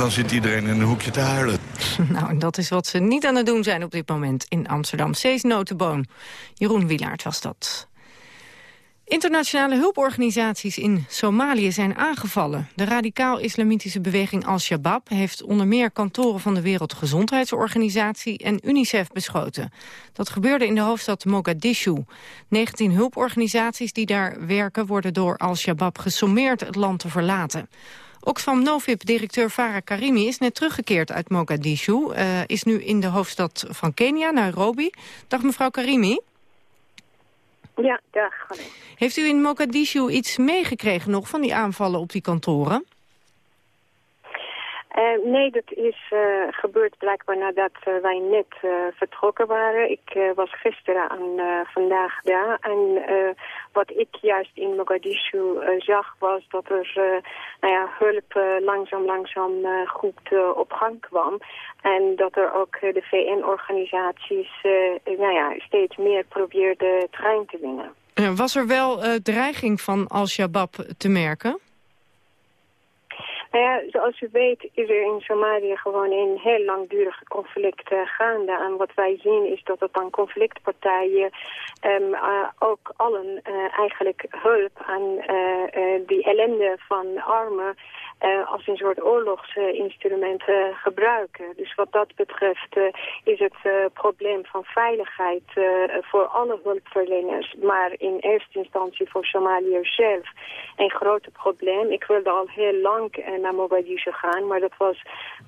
dan zit iedereen in een hoekje te huilen. Nou, dat is wat ze niet aan het doen zijn op dit moment in Amsterdam. Cees Notenboom. Jeroen Wielaert was dat. Internationale hulporganisaties in Somalië zijn aangevallen. De radicaal-islamitische beweging Al-Shabaab heeft onder meer kantoren van de Wereldgezondheidsorganisatie en UNICEF beschoten. Dat gebeurde in de hoofdstad Mogadishu. 19 hulporganisaties die daar werken worden door Al-Shabaab gesommeerd het land te verlaten. Oxfam Novib-directeur Farah Karimi is net teruggekeerd uit Mogadishu. Uh, is nu in de hoofdstad van Kenia, Nairobi. Dag mevrouw Karimi. Ja, dag. Hallo. Heeft u in Mogadishu iets meegekregen nog van die aanvallen op die kantoren? Uh, nee, dat is uh, gebeurd blijkbaar nadat uh, wij net vertrokken waren. Ik was gisteren en vandaag daar. En wat ik juist in Mogadishu zag was dat er nou ja, hulp langzaam langzaam goed op gang kwam. En dat er ook de VN-organisaties nou ja, steeds meer probeerden trein te winnen. Was er wel dreiging van Al-Shabaab te merken? Nou ja, zoals u weet is er in Somalië gewoon een heel langdurig conflict uh, gaande. En wat wij zien is dat het aan conflictpartijen um, uh, ook allen uh, eigenlijk hulp aan die ellende van armen als een soort oorlogsinstrument gebruiken. Dus wat dat betreft is het probleem van veiligheid voor alle hulpverleners, maar in eerste instantie voor Somalië zelf een groot probleem. Ik wilde al heel lang naar Mogadishu gaan, maar dat was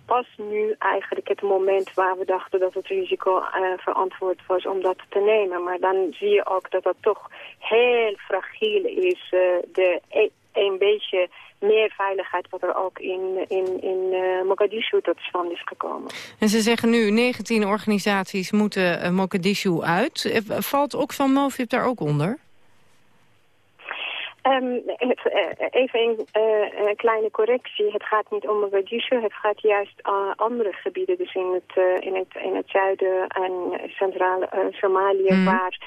pas nu eigenlijk het moment waar we dachten dat het risico verantwoord was om dat te nemen. Maar dan zie je ook dat dat toch heel fragiel is, de e-, een beetje meer veiligheid wat er ook in, in, in uh, Mogadishu tot stand is gekomen. En ze zeggen nu 19 organisaties moeten Mogadishu uit. Eh, valt ook van Movib daar ook onder? Um, het, uh, even een uh, kleine correctie. Het gaat niet om Mogadishu, het gaat juist uh, andere gebieden. Dus in het, in het, in het zuiden en centrale Somalië, mm. waar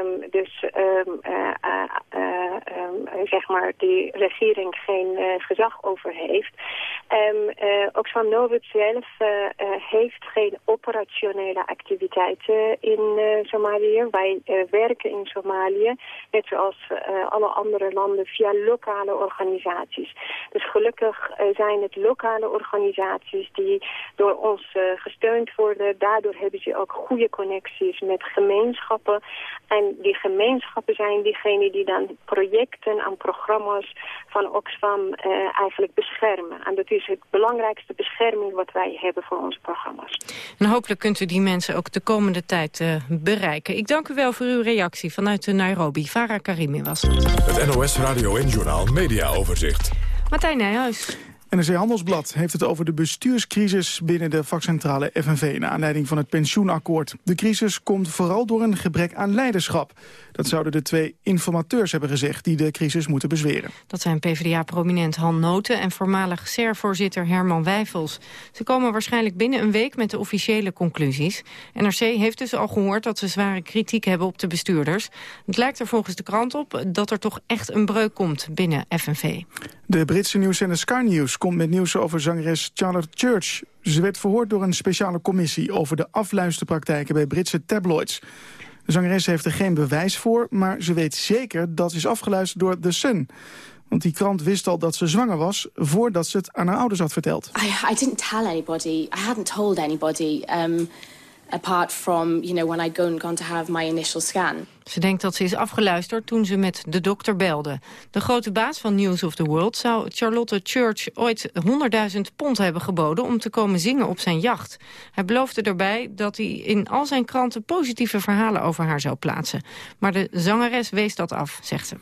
Um, dus um, zeg maar die regering geen gezag over heeft. Oxfam Novib zelf heeft geen operationele activiteiten in Somalië. Wij werken in Somalië, net zoals alle andere landen, via lokale organisaties. Dus gelukkig zijn het lokale organisaties die door ons gesteund worden. Daardoor hebben ze ook goede connecties met gemeenschappen en die gemeenschappen zijn diegenen die dan projecten en programma's van Oxfam uh, eigenlijk beschermen. En dat is het belangrijkste bescherming wat wij hebben voor onze programma's. En hopelijk kunt u die mensen ook de komende tijd uh, bereiken. Ik dank u wel voor uw reactie vanuit Nairobi. Farah Karimi was het. NOS Radio en Journaal Media Overzicht. Martijn Nijhuis. NRC Handelsblad heeft het over de bestuurscrisis binnen de vakcentrale FNV... naar aanleiding van het pensioenakkoord. De crisis komt vooral door een gebrek aan leiderschap. Dat zouden de twee informateurs hebben gezegd die de crisis moeten bezweren. Dat zijn PvdA-prominent Han Noten en voormalig SER-voorzitter Herman Wijfels. Ze komen waarschijnlijk binnen een week met de officiële conclusies. NRC heeft dus al gehoord dat ze zware kritiek hebben op de bestuurders. Het lijkt er volgens de krant op dat er toch echt een breuk komt binnen FNV. De Britse nieuwszender Sky News komt met nieuws over zangeres Charlotte Church. Ze werd verhoord door een speciale commissie over de afluisterpraktijken bij Britse tabloids. De zangeres heeft er geen bewijs voor, maar ze weet zeker dat ze is afgeluisterd door The Sun. Want die krant wist al dat ze zwanger was voordat ze het aan haar ouders had verteld. I, I didn't tell anybody. I hadn't told anybody. Um, apart from, you know, when I'd gone, gone to have my initial scan. Ze denkt dat ze is afgeluisterd toen ze met de dokter belde. De grote baas van News of the World zou Charlotte Church ooit 100.000 pond hebben geboden om te komen zingen op zijn jacht. Hij beloofde daarbij dat hij in al zijn kranten positieve verhalen over haar zou plaatsen. Maar de zangeres wees dat af, zegt ze.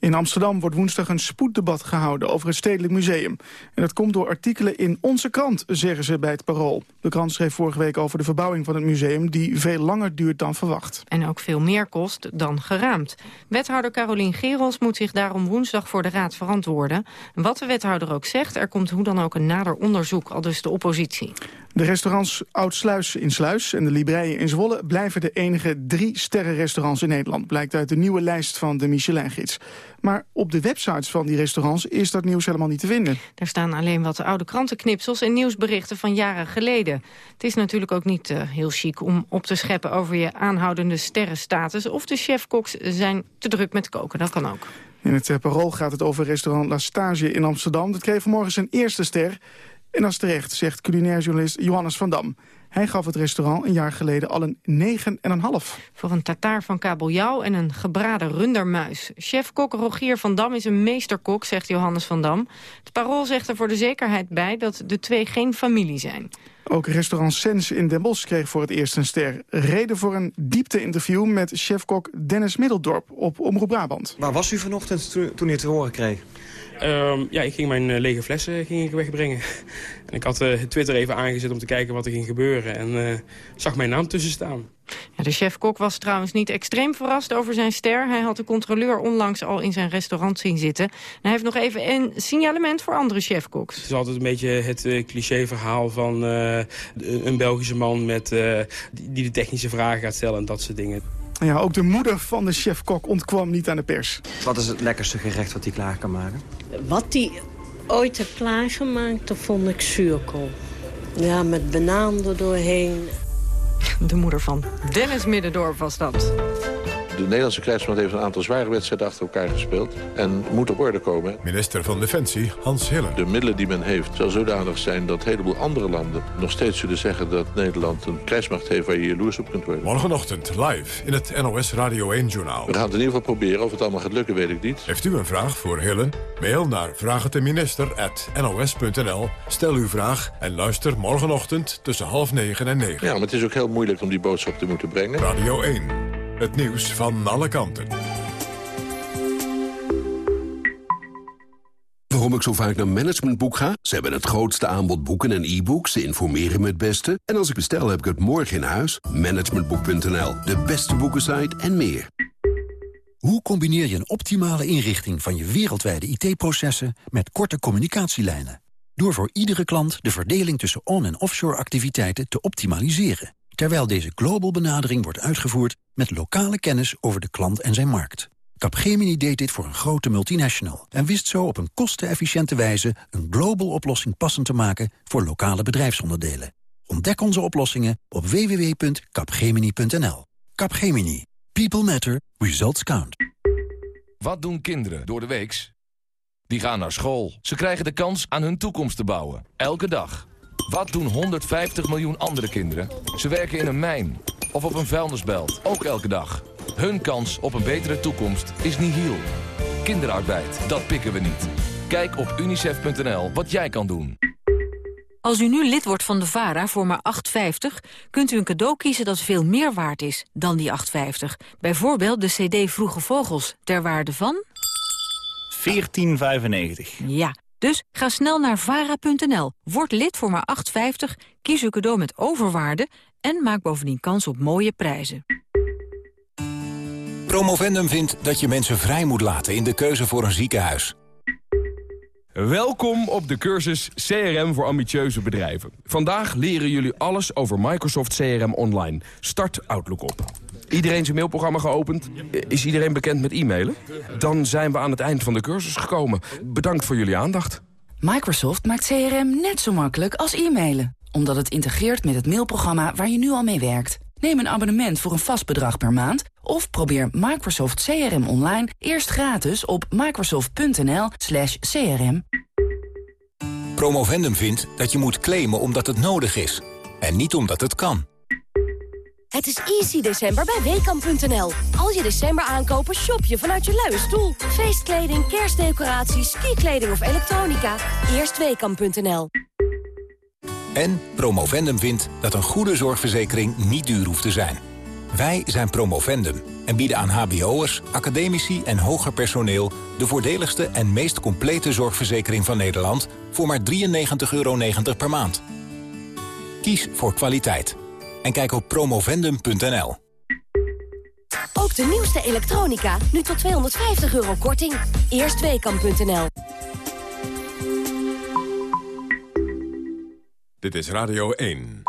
In Amsterdam wordt woensdag een spoeddebat gehouden over het Stedelijk Museum. En dat komt door artikelen in Onze Krant, zeggen ze bij het Parool. De krant schreef vorige week over de verbouwing van het museum... die veel langer duurt dan verwacht. En ook veel meer kost dan geraamd. Wethouder Carolien Gerels moet zich daarom woensdag voor de Raad verantwoorden. Wat de wethouder ook zegt, er komt hoe dan ook een nader onderzoek... al dus de oppositie. De restaurants Oud-Sluis in Sluis en de Libreien in Zwolle... blijven de enige drie sterrenrestaurants in Nederland... blijkt uit de nieuwe lijst van de Michelin-gids. Maar op de websites van die restaurants is dat nieuws helemaal niet te vinden. Daar staan alleen wat oude krantenknipsels en nieuwsberichten van jaren geleden. Het is natuurlijk ook niet uh, heel chic om op te scheppen over je aanhoudende sterrenstatus... of de chefkoks zijn te druk met koken, dat kan ook. In het parool gaat het over restaurant La Stage in Amsterdam. Dat kreeg vanmorgen zijn eerste ster... En dat is terecht, zegt culinair journalist Johannes van Dam. Hij gaf het restaurant een jaar geleden al een 9,5. Voor een tataar van kabeljauw en een gebraden rundermuis. Chef-kok Rogier van Dam is een meesterkok, zegt Johannes van Dam. Het parool zegt er voor de zekerheid bij dat de twee geen familie zijn. Ook restaurant Sens in Den Bosch kreeg voor het eerst een ster. Reden voor een diepte-interview met chefkok Dennis Middeldorp op Omroep Brabant. Waar was u vanochtend toen u het te horen kreeg? Um, ja, ik ging mijn uh, lege flessen ging ik wegbrengen. en ik had uh, Twitter even aangezet om te kijken wat er ging gebeuren. En uh, zag mijn naam tussen staan. Ja, de chef-kok was trouwens niet extreem verrast over zijn ster. Hij had de controleur onlangs al in zijn restaurant zien zitten. En hij heeft nog even een signalement voor andere chef-koks. Het is altijd een beetje het uh, cliché-verhaal van uh, een Belgische man... Met, uh, die de technische vragen gaat stellen en dat soort dingen. Ja, ook de moeder van de chef-kok ontkwam niet aan de pers. Wat is het lekkerste gerecht wat hij klaar kan maken? Wat hij ooit heeft klaargemaakt, dat vond ik zuurkool. Ja, met banaan er doorheen. De moeder van Dennis Middendorp was dat. De Nederlandse krijgsmacht heeft een aantal zware wedstrijden achter elkaar gespeeld. En moet op orde komen. Minister van Defensie, Hans Hillen. De middelen die men heeft zal zodanig zijn dat een heleboel andere landen... nog steeds zullen zeggen dat Nederland een krijgsmacht heeft... waar je jaloers op kunt worden. Morgenochtend live in het NOS Radio 1-journaal. We gaan het in ieder geval proberen. Of het allemaal gaat lukken, weet ik niet. Heeft u een vraag voor Hillen? Mail naar vraagteminister.nos.nl. Stel uw vraag en luister morgenochtend tussen half negen en negen. Ja, maar het is ook heel moeilijk om die boodschap te moeten brengen. Radio 1. Het nieuws van alle kanten. Waarom ik zo vaak naar Managementboek ga? Ze hebben het grootste aanbod boeken en e-books. Ze informeren me het beste. En als ik bestel, heb ik het morgen in huis. Managementboek.nl, de beste boekensite en meer. Hoe combineer je een optimale inrichting van je wereldwijde IT-processen... met korte communicatielijnen? Door voor iedere klant de verdeling tussen on- en offshore activiteiten te optimaliseren terwijl deze global benadering wordt uitgevoerd met lokale kennis over de klant en zijn markt. Capgemini deed dit voor een grote multinational en wist zo op een kostenefficiënte wijze een global oplossing passend te maken voor lokale bedrijfsonderdelen. Ontdek onze oplossingen op www.capgemini.nl. Capgemini. People matter. Results count. Wat doen kinderen door de weeks? Die gaan naar school. Ze krijgen de kans aan hun toekomst te bouwen. Elke dag. Wat doen 150 miljoen andere kinderen? Ze werken in een mijn of op een vuilnisbelt, ook elke dag. Hun kans op een betere toekomst is nihil. Kinderarbeid, dat pikken we niet. Kijk op unicef.nl wat jij kan doen. Als u nu lid wordt van de VARA voor maar 8,50... kunt u een cadeau kiezen dat veel meer waard is dan die 8,50. Bijvoorbeeld de cd Vroege Vogels, ter waarde van... 14,95. Ja, dus ga snel naar vara.nl, word lid voor maar 8,50, kies uw cadeau met overwaarde... en maak bovendien kans op mooie prijzen. Promovendum vindt dat je mensen vrij moet laten in de keuze voor een ziekenhuis. Welkom op de cursus CRM voor ambitieuze bedrijven. Vandaag leren jullie alles over Microsoft CRM Online. Start Outlook op. Iedereen zijn mailprogramma geopend? Is iedereen bekend met e-mailen? Dan zijn we aan het eind van de cursus gekomen. Bedankt voor jullie aandacht. Microsoft maakt CRM net zo makkelijk als e-mailen. Omdat het integreert met het mailprogramma waar je nu al mee werkt. Neem een abonnement voor een vast bedrag per maand... of probeer Microsoft CRM online eerst gratis op microsoft.nl crm. Promovendum vindt dat je moet claimen omdat het nodig is. En niet omdat het kan. Het is easy december bij Weekamp.nl. Als je december aankopen, shop je vanuit je luie stoel. Feestkleding, kerstdecoraties, skikleding of elektronica. Eerst Weekamp.nl. En Promovendum vindt dat een goede zorgverzekering niet duur hoeft te zijn. Wij zijn Promovendum en bieden aan hbo'ers, academici en hoger personeel... de voordeligste en meest complete zorgverzekering van Nederland... voor maar 93,90 euro per maand. Kies voor kwaliteit. En kijk op promovendum.nl. Ook de nieuwste elektronica, nu tot 250 euro korting. Eerst Weekamp.nl. Dit is Radio 1.